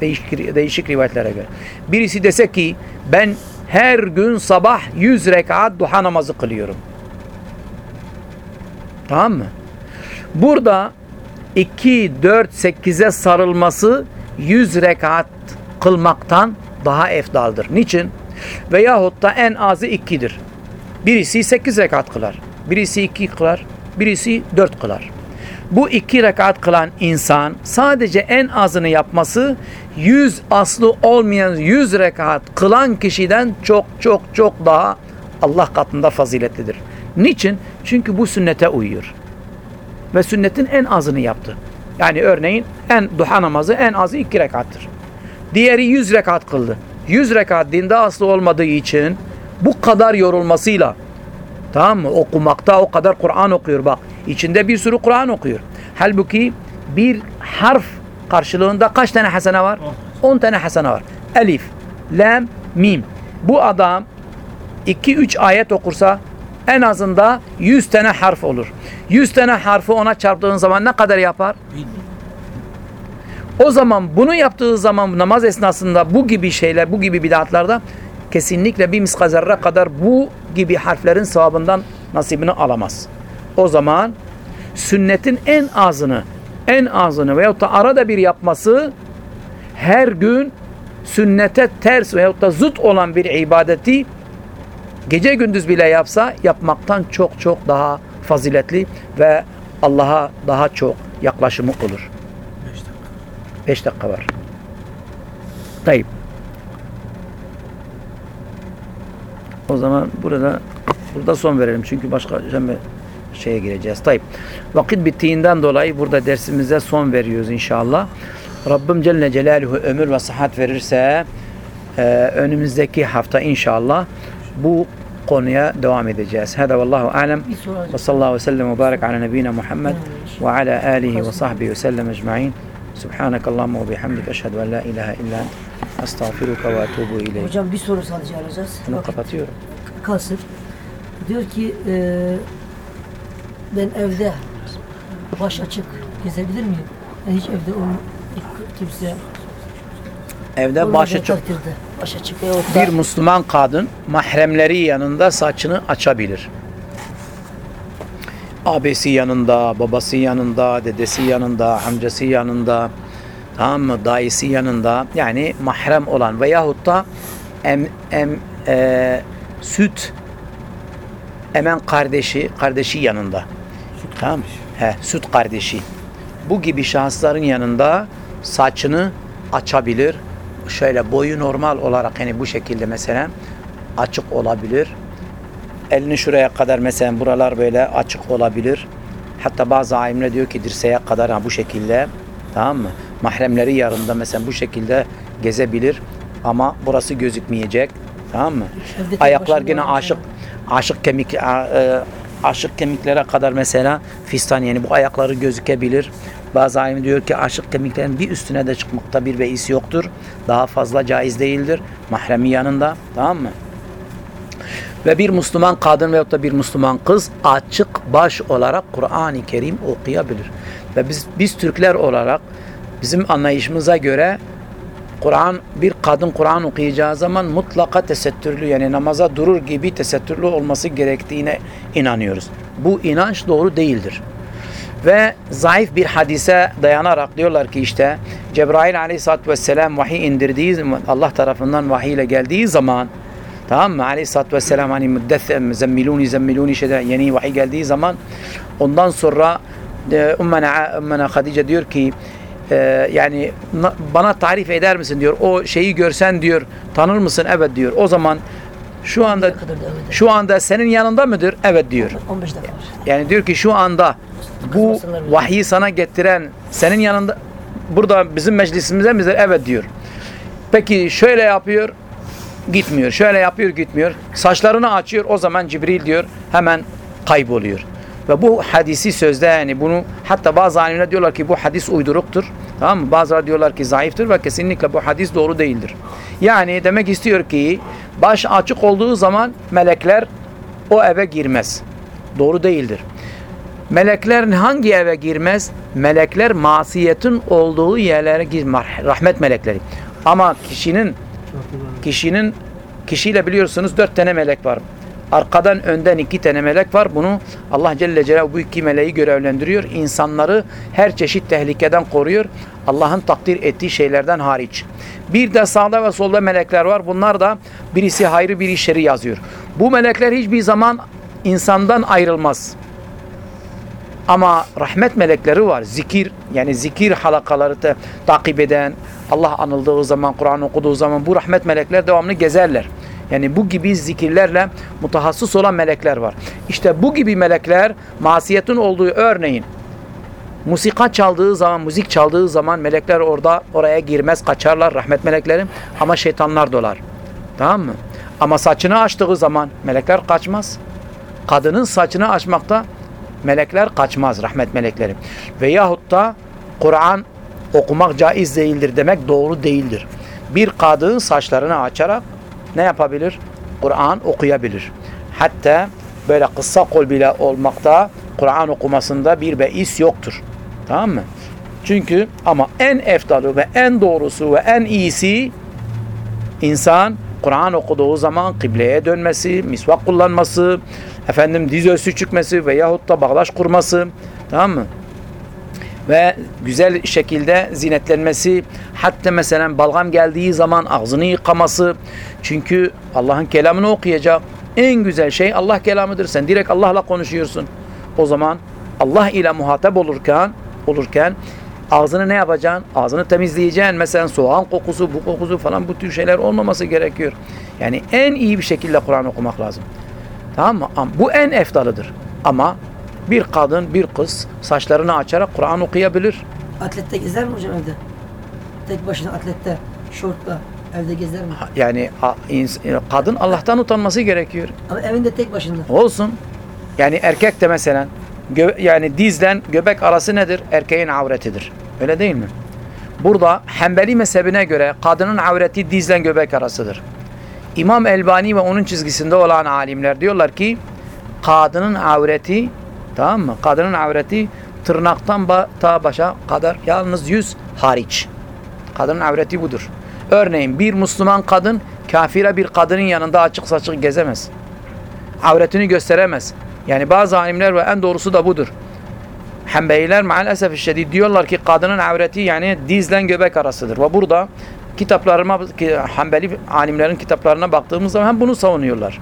değişik, değişik rivayetlere göre. Birisi dese ki ben her gün sabah 100 rekat duha namazı kılıyorum. Tamam mı? Burada 2, 4, 8'e sarılması 100 rekat kılmaktan daha efdaldır. Niçin? Veyahut da en azı 2'dir. Birisi 8 rekat kılar. Birisi 2 kılar. Birisi 4 kılar. Bu 2 rekat kılan insan sadece en azını yapması 100 aslı olmayan 100 rekat kılan kişiden çok çok çok daha Allah katında faziletlidir. Niçin? Çünkü bu sünnete uyuyor ve sünnetin en azını yaptı. Yani örneğin en duha namazı en azı iki rekattır. Diğeri yüz rekat kıldı. Yüz rekat dinde aslı olmadığı için bu kadar yorulmasıyla tamam mı? Okumakta o kadar Kur'an okuyor bak. İçinde bir sürü Kur'an okuyor. Halbuki bir harf karşılığında kaç tane hasene var? 10 tane hasene var. Elif, lam, mim. Bu adam 2-3 ayet okursa en azında 100 tane harf olur. 100 tane harfi ona çarptığın zaman ne kadar yapar? O zaman bunu yaptığı zaman namaz esnasında bu gibi şeyler, bu gibi bidatlarda kesinlikle bir miskazerre kadar bu gibi harflerin sevabından nasibini alamaz. O zaman sünnetin en azını, en azını veyahut da arada bir yapması her gün sünnete ters veyahut da zıt olan bir ibadeti gece gündüz bile yapsa yapmaktan çok çok daha faziletli ve Allah'a daha çok yaklaşımı olur. 5 dakika. 5 dakika var. Tayyip. O zaman burada burada son verelim çünkü başka şembe şeye gireceğiz. Tayyip. Vakit bittiğinden dolayı burada dersimize son veriyoruz inşallah. Rabbim Celle Celaluhu ömür ve sıhhat verirse e, önümüzdeki hafta inşallah bu konuya devam edeceğiz. Hada vallahu alem. Ve sallallahu ve sellem ve barik ala nebina Muhammed ve ala alihi ve sahbihi ve sellem ecma'in. Subhanakallahumma ve bihamdik eşhedü en la ilahe illa ent. Estağfiruka ve etubu ileyk. Hocam bir soru sadece alacağız. Bunu Vakit kapatıyorum. kalsın. Diyor ki e, ben evde baş açık gezebilir miyim? Ben hiç evde olm kimse Evde baş açık veyahut da Bir Müslüman kadın mahremleri yanında saçını açabilir. abisi yanında, babası yanında, dedesi yanında, amcası yanında, tamam mı? Dayısı yanında. Yani mahrem olan veyahut da em, em, e, süt emen kardeşi, kardeşi yanında. Tamam mı? He, süt kardeşi. Bu gibi şahısların yanında saçını açabilir. Şöyle boyu normal olarak yani bu şekilde mesela açık olabilir. Elini şuraya kadar mesela buralar böyle açık olabilir. Hatta bazı alimler diyor ki dirseğe kadar ha bu şekilde tamam mı? Mahremleri yanında mesela bu şekilde gezebilir ama burası gözükmeyecek. Tamam mı? Tek Ayaklar olan aşık aşık kemik e, aşık kemiklere kadar mesela fistan yani bu ayakları gözükebilir. Bazı alim diyor ki aşık kemiklerin bir üstüne de çıkmakta bir beis yoktur. Daha fazla caiz değildir. Mahremi yanında. Tamam mı? Ve bir Müslüman kadın veyahut da bir Müslüman kız açık baş olarak Kur'an-ı Kerim okuyabilir. Ve biz, biz Türkler olarak bizim anlayışımıza göre Kur'an bir kadın Kur'an okuyacağı zaman mutlaka tesettürlü yani namaza durur gibi tesettürlü olması gerektiğine inanıyoruz. Bu inanç doğru değildir. Ve zayıf bir hadise dayanarak diyorlar ki işte Cebrail aleyhissalatü vesselam vahiy indirdiği Allah tarafından vahiy ile geldiği zaman tamam mı? Aleyhissalatü vesselam hani müddessem zemmiluni zemmiluni şeyde yeni vahiy geldiği zaman ondan sonra e, Ümmena, Ümmena Hadice diyor ki e, yani na- bana tarif eder misin diyor. O şeyi görsen diyor tanır mısın? Evet diyor. O zaman şu anda şu anda senin yanında mıdır? Evet diyor. 15 defa. Yani diyor ki şu anda bu vahyi sana getiren senin yanında burada bizim meclisimize midir? Evet diyor. Peki şöyle yapıyor gitmiyor. Şöyle yapıyor gitmiyor. Saçlarını açıyor o zaman Cibril diyor hemen kayboluyor. Ve bu hadisi sözde yani bunu hatta bazı alimler diyorlar ki bu hadis uyduruktur. Tamam mı? Bazıları diyorlar ki zayıftır ve kesinlikle bu hadis doğru değildir. Yani demek istiyor ki baş açık olduğu zaman melekler o eve girmez. Doğru değildir. Melekler hangi eve girmez? Melekler masiyetin olduğu yerlere girmez. Rahmet melekleri. Ama kişinin kişinin kişiyle biliyorsunuz dört tane melek var. Arkadan önden iki tane melek var. Bunu Allah Celle Celaluhu bu iki meleği görevlendiriyor. İnsanları her çeşit tehlikeden koruyor. Allah'ın takdir ettiği şeylerden hariç. Bir de sağda ve solda melekler var. Bunlar da birisi hayrı bir şeri yazıyor. Bu melekler hiçbir zaman insandan ayrılmaz. Ama rahmet melekleri var. Zikir yani zikir halakaları da takip eden, Allah anıldığı zaman, Kur'an okuduğu zaman bu rahmet melekler devamlı gezerler. Yani bu gibi zikirlerle mutahassıs olan melekler var. İşte bu gibi melekler masiyetin olduğu örneğin musika çaldığı zaman, müzik çaldığı zaman melekler orada oraya girmez, kaçarlar rahmet melekleri ama şeytanlar dolar. Tamam mı? Ama saçını açtığı zaman melekler kaçmaz. Kadının saçını açmakta melekler kaçmaz rahmet melekleri. Veyahut da Kur'an okumak caiz değildir demek doğru değildir. Bir kadın saçlarını açarak ne yapabilir? Kur'an okuyabilir. Hatta böyle kısa kol bile olmakta Kur'an okumasında bir beis yoktur. Tamam mı? Çünkü ama en eftalı ve en doğrusu ve en iyisi insan Kur'an okuduğu zaman kıbleye dönmesi, misvak kullanması, efendim diz ölçüsü çıkması veyahut da bağdaş kurması tamam mı? Ve güzel şekilde zinetlenmesi hatta mesela balgam geldiği zaman ağzını yıkaması çünkü Allah'ın kelamını okuyacak en güzel şey Allah kelamıdır. Sen direkt Allah'la konuşuyorsun. O zaman Allah ile muhatap olurken olurken ağzını ne yapacaksın? Ağzını temizleyeceksin. Mesela soğan kokusu, bu kokusu falan bu tür şeyler olmaması gerekiyor. Yani en iyi bir şekilde Kur'an okumak lazım. Tamam mı? Bu en eftalıdır. Ama bir kadın, bir kız saçlarını açarak Kur'an okuyabilir. Atlette gezer mi hocam evde? Tek başına atlette, şortla evde gezer mi? Yani ins- kadın Allah'tan utanması gerekiyor. Ama evinde tek başına. Olsun. Yani erkek de mesela yani dizden göbek arası nedir? Erkeğin avretidir. Öyle değil mi? Burada Hanbeli mezhebine göre kadının avreti dizle göbek arasıdır. İmam Elbani ve onun çizgisinde olan alimler diyorlar ki kadının avreti tamam mı? Kadının avreti tırnaktan ba- ta başa kadar yalnız yüz hariç. Kadının avreti budur. Örneğin bir Müslüman kadın kafire bir kadının yanında açık saçık gezemez avretini gösteremez. Yani bazı alimler ve en doğrusu da budur. Hanbeliler maalesef şiddet diyorlar ki kadının avreti yani dizle göbek arasıdır. Ve burada kitaplarıma ki Hanbeli alimlerin kitaplarına baktığımız zaman hem bunu savunuyorlar.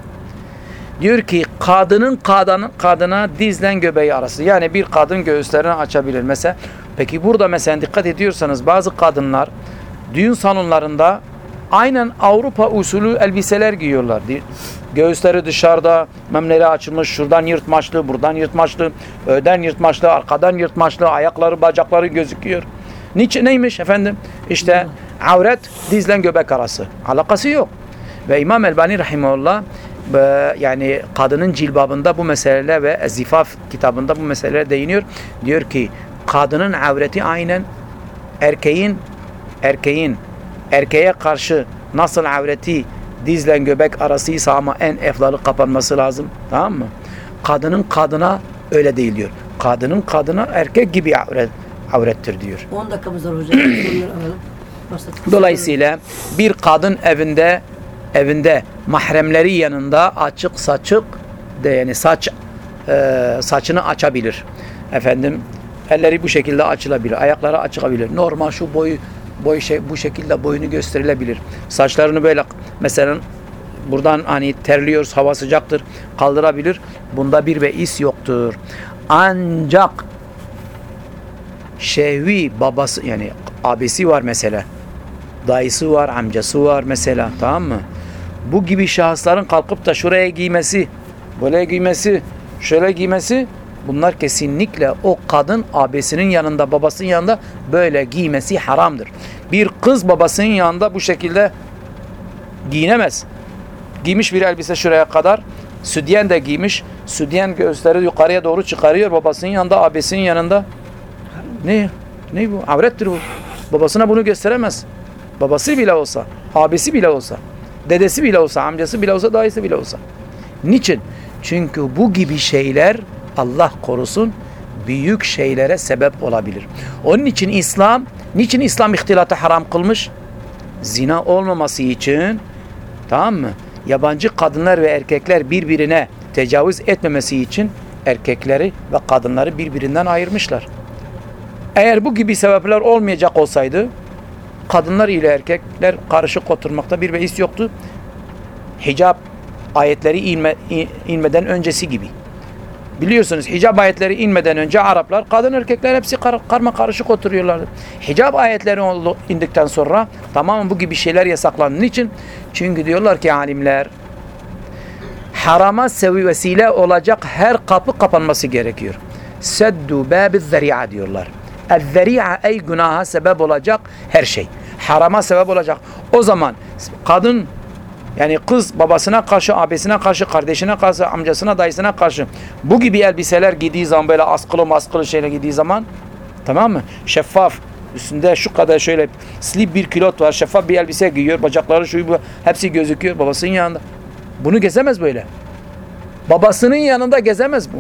Diyor ki kadının kadına, kadına dizle göbeği arası. Yani bir kadın göğüslerini açabilir. Mesela peki burada mesela dikkat ediyorsanız bazı kadınlar düğün salonlarında aynen Avrupa usulü elbiseler giyiyorlar. Göğüsleri dışarıda, memleri açılmış, şuradan yırtmaçlı, buradan yırtmaçlı, öden yırtmaçlı, arkadan yırtmaçlı, ayakları, bacakları gözüküyor. Niçin neymiş efendim? İşte avret dizle göbek arası. Alakası yok. Ve İmam Elbani Rahimullah yani kadının cilbabında bu meseleler ve Zifaf kitabında bu meselelere değiniyor. Diyor ki kadının avreti aynen erkeğin erkeğin erkeğe karşı nasıl avreti dizle göbek arasıysa ama en eflalı kapanması lazım. Tamam mı? Kadının kadına öyle değil diyor. Kadının kadına erkek gibi avret, avrettir diyor. 10 dakikamız var hocam. Dolayısıyla bir kadın evinde evinde mahremleri yanında açık saçık de yani saç e, saçını açabilir. Efendim elleri bu şekilde açılabilir. Ayakları açılabilir. Normal şu boyu boy şey bu şekilde boyunu gösterilebilir. Saçlarını böyle mesela buradan hani terliyoruz hava sıcaktır kaldırabilir. Bunda bir beis yoktur. Ancak şehvi babası yani abisi var mesela dayısı var, amcası var mesela tamam mı? Bu gibi şahısların kalkıp da şuraya giymesi, böyle giymesi, şöyle giymesi bunlar kesinlikle o kadın abisinin yanında, babasının yanında böyle giymesi haramdır. Bir kız babasının yanında bu şekilde giyinemez. Giymiş bir elbise şuraya kadar, südyen de giymiş, südyen göğüsleri yukarıya doğru çıkarıyor babasının yanında, abisinin yanında. Ne? Ne bu? Avrettir bu. Babasına bunu gösteremez. Babası bile olsa, abisi bile olsa, dedesi bile olsa, amcası bile olsa, dayısı bile olsa. Niçin? Çünkü bu gibi şeyler Allah korusun büyük şeylere sebep olabilir. Onun için İslam, niçin İslam ihtilatı haram kılmış? Zina olmaması için, tamam mı? Yabancı kadınlar ve erkekler birbirine tecavüz etmemesi için erkekleri ve kadınları birbirinden ayırmışlar. Eğer bu gibi sebepler olmayacak olsaydı kadınlar ile erkekler karışık oturmakta bir beis yoktu. Hicab ayetleri inme, in- inmeden öncesi gibi. Biliyorsunuz hicab ayetleri inmeden önce Araplar kadın erkekler hepsi kar, karma karışık oturuyorlardı. Hicab ayetleri oldu- indikten sonra tamamen bu gibi şeyler yasaklandı. Niçin? Çünkü diyorlar ki alimler harama sevi vesile olacak her kapı kapanması gerekiyor. Seddu babi zeri'a diyorlar. El-zeri'a ey günaha sebep olacak her şey. Harama sebep olacak. O zaman kadın yani kız babasına karşı, abisine karşı, kardeşine karşı, amcasına, dayısına karşı bu gibi elbiseler giydiği zaman böyle askılı maskılı şeyle giydiği zaman tamam mı? Şeffaf üstünde şu kadar şöyle slip bir kilot var. Şeffaf bir elbise giyiyor. Bacakları şu bu hepsi gözüküyor babasının yanında. Bunu gezemez böyle. Babasının yanında gezemez bu.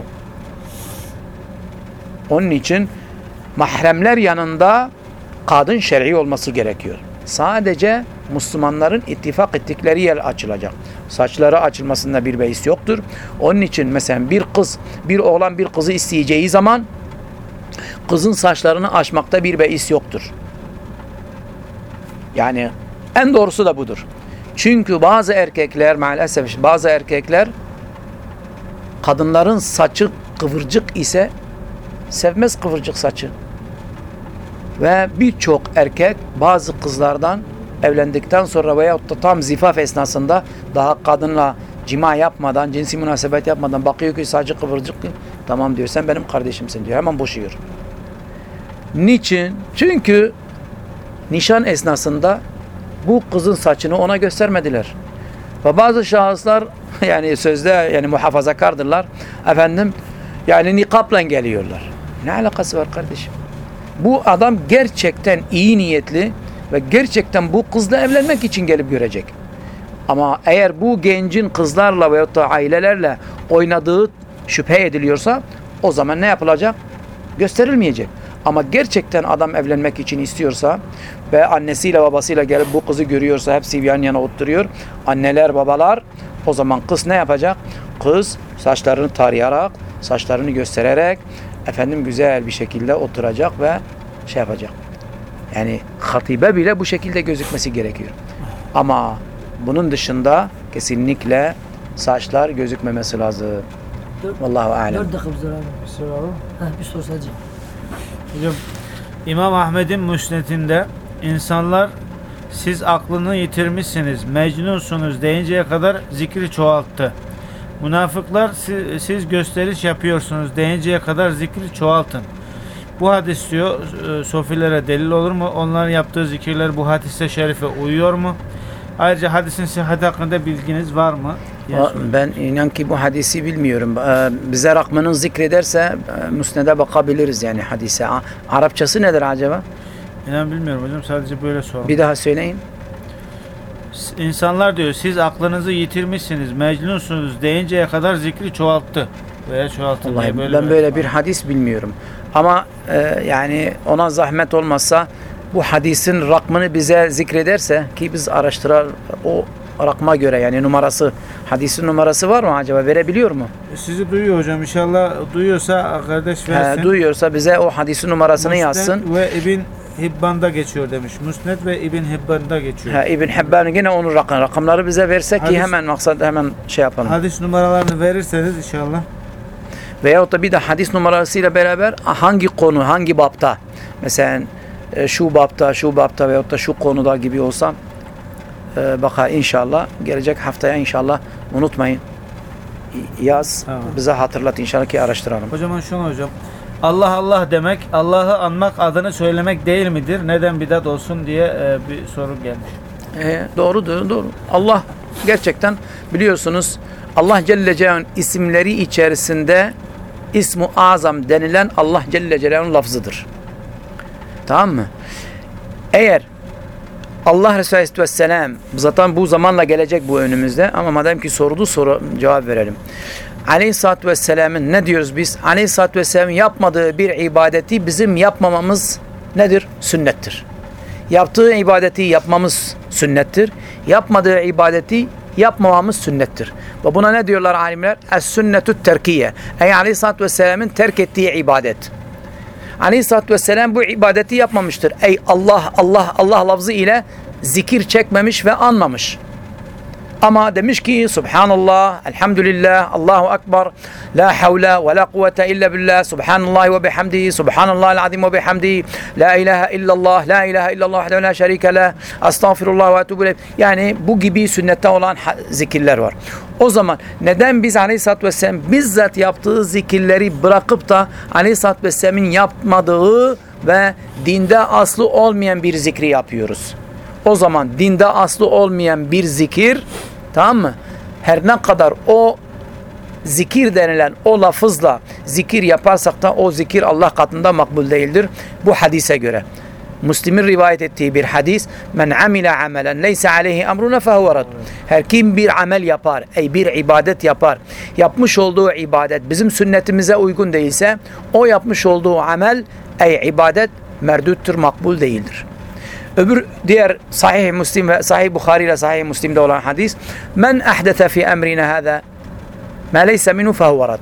Onun için mahremler yanında kadın şer'i olması gerekiyor. Sadece Müslümanların ittifak ettikleri yer açılacak. Saçları açılmasında bir beis yoktur. Onun için mesela bir kız, bir oğlan bir kızı isteyeceği zaman kızın saçlarını açmakta bir beis yoktur. Yani en doğrusu da budur. Çünkü bazı erkekler maalesef bazı erkekler kadınların saçı kıvırcık ise sevmez kıvırcık saçı. Ve birçok erkek bazı kızlardan evlendikten sonra veyahut da tam zifaf esnasında daha kadınla cima yapmadan, cinsi münasebet yapmadan bakıyor ki saçı kıvırcık. Tamam diyor sen benim kardeşimsin diyor. Hemen boşuyor. Niçin? Çünkü nişan esnasında bu kızın saçını ona göstermediler. Ve bazı şahıslar yani sözde yani muhafazakardırlar. Efendim yani nikapla geliyorlar. Ne alakası var kardeşim? Bu adam gerçekten iyi niyetli ve gerçekten bu kızla evlenmek için gelip görecek. Ama eğer bu gencin kızlarla veyahut da ailelerle oynadığı şüphe ediliyorsa o zaman ne yapılacak? Gösterilmeyecek. Ama gerçekten adam evlenmek için istiyorsa ve annesiyle babasıyla gelip bu kızı görüyorsa hepsi yan yana oturuyor. Anneler babalar o zaman kız ne yapacak? Kız saçlarını tarayarak, saçlarını göstererek efendim güzel bir şekilde oturacak ve şey yapacak. Yani hatibe bile bu şekilde gözükmesi gerekiyor. Ama bunun dışında kesinlikle saçlar gözükmemesi lazım. Dört- Vallahu alem. Dört dakika bize. Bir soru alalım. Heh, bir soru sadece. Hocam İmam Ahmet'in müsnetinde insanlar siz aklını yitirmişsiniz, mecnunsunuz deyinceye kadar zikri çoğalttı. Münafıklar siz, siz gösteriş yapıyorsunuz deyinceye kadar zikri çoğaltın. Bu hadis diyor e, sofilere delil olur mu? Onların yaptığı zikirler bu hadise şerife uyuyor mu? Ayrıca hadisin sıhhati hakkında bilginiz var mı? Ben inan ki bu hadisi bilmiyorum. Ee, Bize rakmının zikrederse e, müsnede bakabiliriz yani hadise. Arapçası nedir acaba? İnan bilmiyorum hocam sadece böyle sor. Bir daha söyleyin. İnsanlar diyor siz aklınızı yitirmişsiniz, mecnunsunuz deyinceye kadar zikri çoğalttı. Veya çoğalttı Vallahi diye ben böyle bir hadis bilmiyorum. Ama e, yani ona zahmet olmazsa bu hadisin rakmını bize zikrederse ki biz araştırar o rakma göre yani numarası hadisin numarası var mı acaba verebiliyor mu? Sizi duyuyor hocam inşallah duyuyorsa kardeş versin. He, duyuyorsa bize o hadisin numarasını Musned yazsın. Ve İbn Hibban'da geçiyor demiş. Musned ve İbn Hibban'da geçiyor. Ha, İbn Hibban yine onun rakam, rakamları bize verse ki hemen maksat hemen şey yapalım. Hadis numaralarını verirseniz inşallah. Veyahut da bir de hadis numarasıyla beraber hangi konu, hangi bapta mesela e, şu bapta, şu bapta veyahut da şu konuda gibi olsa e, baka inşallah gelecek haftaya inşallah unutmayın yaz Tamam. bize hatırlat inşallah ki araştıralım. Hocam şunu hocam. Allah Allah demek, Allah'ı anmak, adını söylemek değil midir? Neden bidat olsun diye e, bir soru gelmiş. E, doğrudur, doğru. Allah gerçekten biliyorsunuz Allah Celle Celaluhu'nun isimleri içerisinde ismu azam denilen Allah Celle Celaluhu'nun lafzıdır. Tamam mı? Eğer Allah Resulü Aleyhisselam zaten bu zamanla gelecek bu önümüzde ama madem ki sordu soru cevap verelim. Aleyhisselatü Vesselam'ın ne diyoruz biz? Aleyhisselatü Vesselam'ın yapmadığı bir ibadeti bizim yapmamamız nedir? Sünnettir. Yaptığı ibadeti yapmamız sünnettir. Yapmadığı ibadeti yapmamamız sünnettir. Ve buna ne diyorlar alimler? Es-sünnetü terkiye. Ey Aleyhisselatü Vesselam'ın terk ettiği ibadet. Aleyhisselatü Vesselam bu ibadeti yapmamıştır. Ey Allah, Allah, Allah lafzı ile zikir çekmemiş ve anmamış. Ama demiş ki Subhanallah, Elhamdülillah, Allahu Ekber, La havle ve la kuvvete illa billah, Subhanallah ve bihamdihi, Subhanallah azim ve bihamdihi, La ilahe illallah, La ilahe illallah, la şerike la, Estağfirullah ve etubu. Yani bu gibi sünnette olan zikirler var. O zaman neden biz Aleyhisselatü Vesselam bizzat yaptığı zikirleri bırakıp da Aleyhisselatü Vesselam'ın yapmadığı ve dinde aslı olmayan bir zikri yapıyoruz? O zaman dinde aslı olmayan bir zikir tamam mı? Her ne kadar o zikir denilen o lafızla zikir yaparsak da o zikir Allah katında makbul değildir. Bu hadise göre. Müslim'in rivayet ettiği bir hadis men amile amelen leyse aleyhi emruna fehuve rad. Her kim bir amel yapar, ey bir ibadet yapar, yapmış olduğu ibadet bizim sünnetimize uygun değilse o yapmış olduğu amel ey ibadet merduttur, makbul değildir. Öbür diğer Sahih Müslim ve Sahih Bukhari ile Sahih Müslim'de olan hadis men ahdete fi emrina hada ma leysa minhu fehuve rad.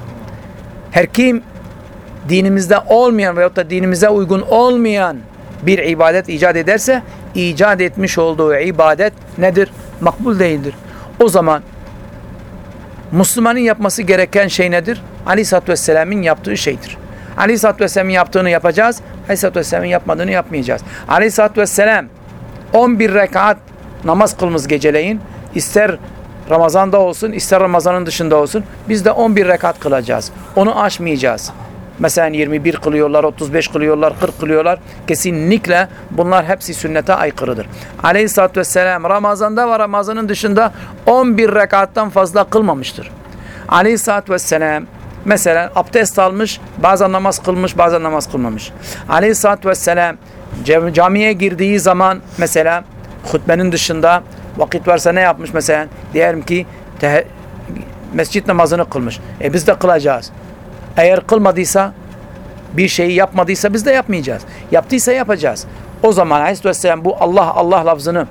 Her kim dinimizde olmayan veyahut da dinimize uygun olmayan bir ibadet icat ederse icat etmiş olduğu ibadet nedir? Makbul değildir. O zaman Müslümanın yapması gereken şey nedir? Aleyhisselatü Vesselam'ın yaptığı şeydir. Aleyhisselatü Vesselam'ın yaptığını yapacağız. Aleyhisselatü Vesselam'ın yapmadığını yapmayacağız. Aleyhisselatü Vesselam 11 rekat namaz kılmız geceleyin. İster Ramazan'da olsun, ister Ramazan'ın dışında olsun. Biz de 11 rekat kılacağız. Onu aşmayacağız. Mesela 21 kılıyorlar, 35 kılıyorlar, 40 kılıyorlar. Kesinlikle bunlar hepsi sünnete aykırıdır. Aleyhisselatü Vesselam Ramazan'da ve Ramazan'ın dışında 11 rekattan fazla kılmamıştır. Aleyhisselatü Vesselam mesela abdest almış, bazen namaz kılmış, bazen namaz kılmamış. Aleyhisselatü Vesselam cam- camiye girdiği zaman mesela hutbenin dışında vakit varsa ne yapmış mesela? Diyelim ki mescit namazını kılmış. E biz de kılacağız. Eğer kılmadıysa bir şeyi yapmadıysa biz de yapmayacağız. Yaptıysa yapacağız. O zaman Aleyhisselam bu Allah Allah lafzını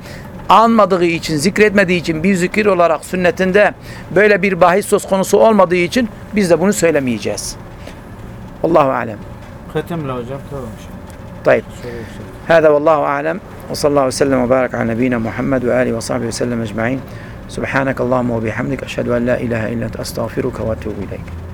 anmadığı için, zikretmediği için bir zikir olarak sünnetinde böyle bir bahis söz konusu olmadığı için biz de bunu söylemeyeceğiz. Allahu alem. Kıtımla hocam tamam. Tayyip. Şey. Hada vallahu alem. Ve sallallahu aleyhi ve sellem ve barak ala nebine Muhammed ve alihi ve sahbihi ve sellem ecmaîn. Subhanakallahumma ve bihamdik eşhedü en la ilahe illa ente estağfiruke ve etûbü ileyk.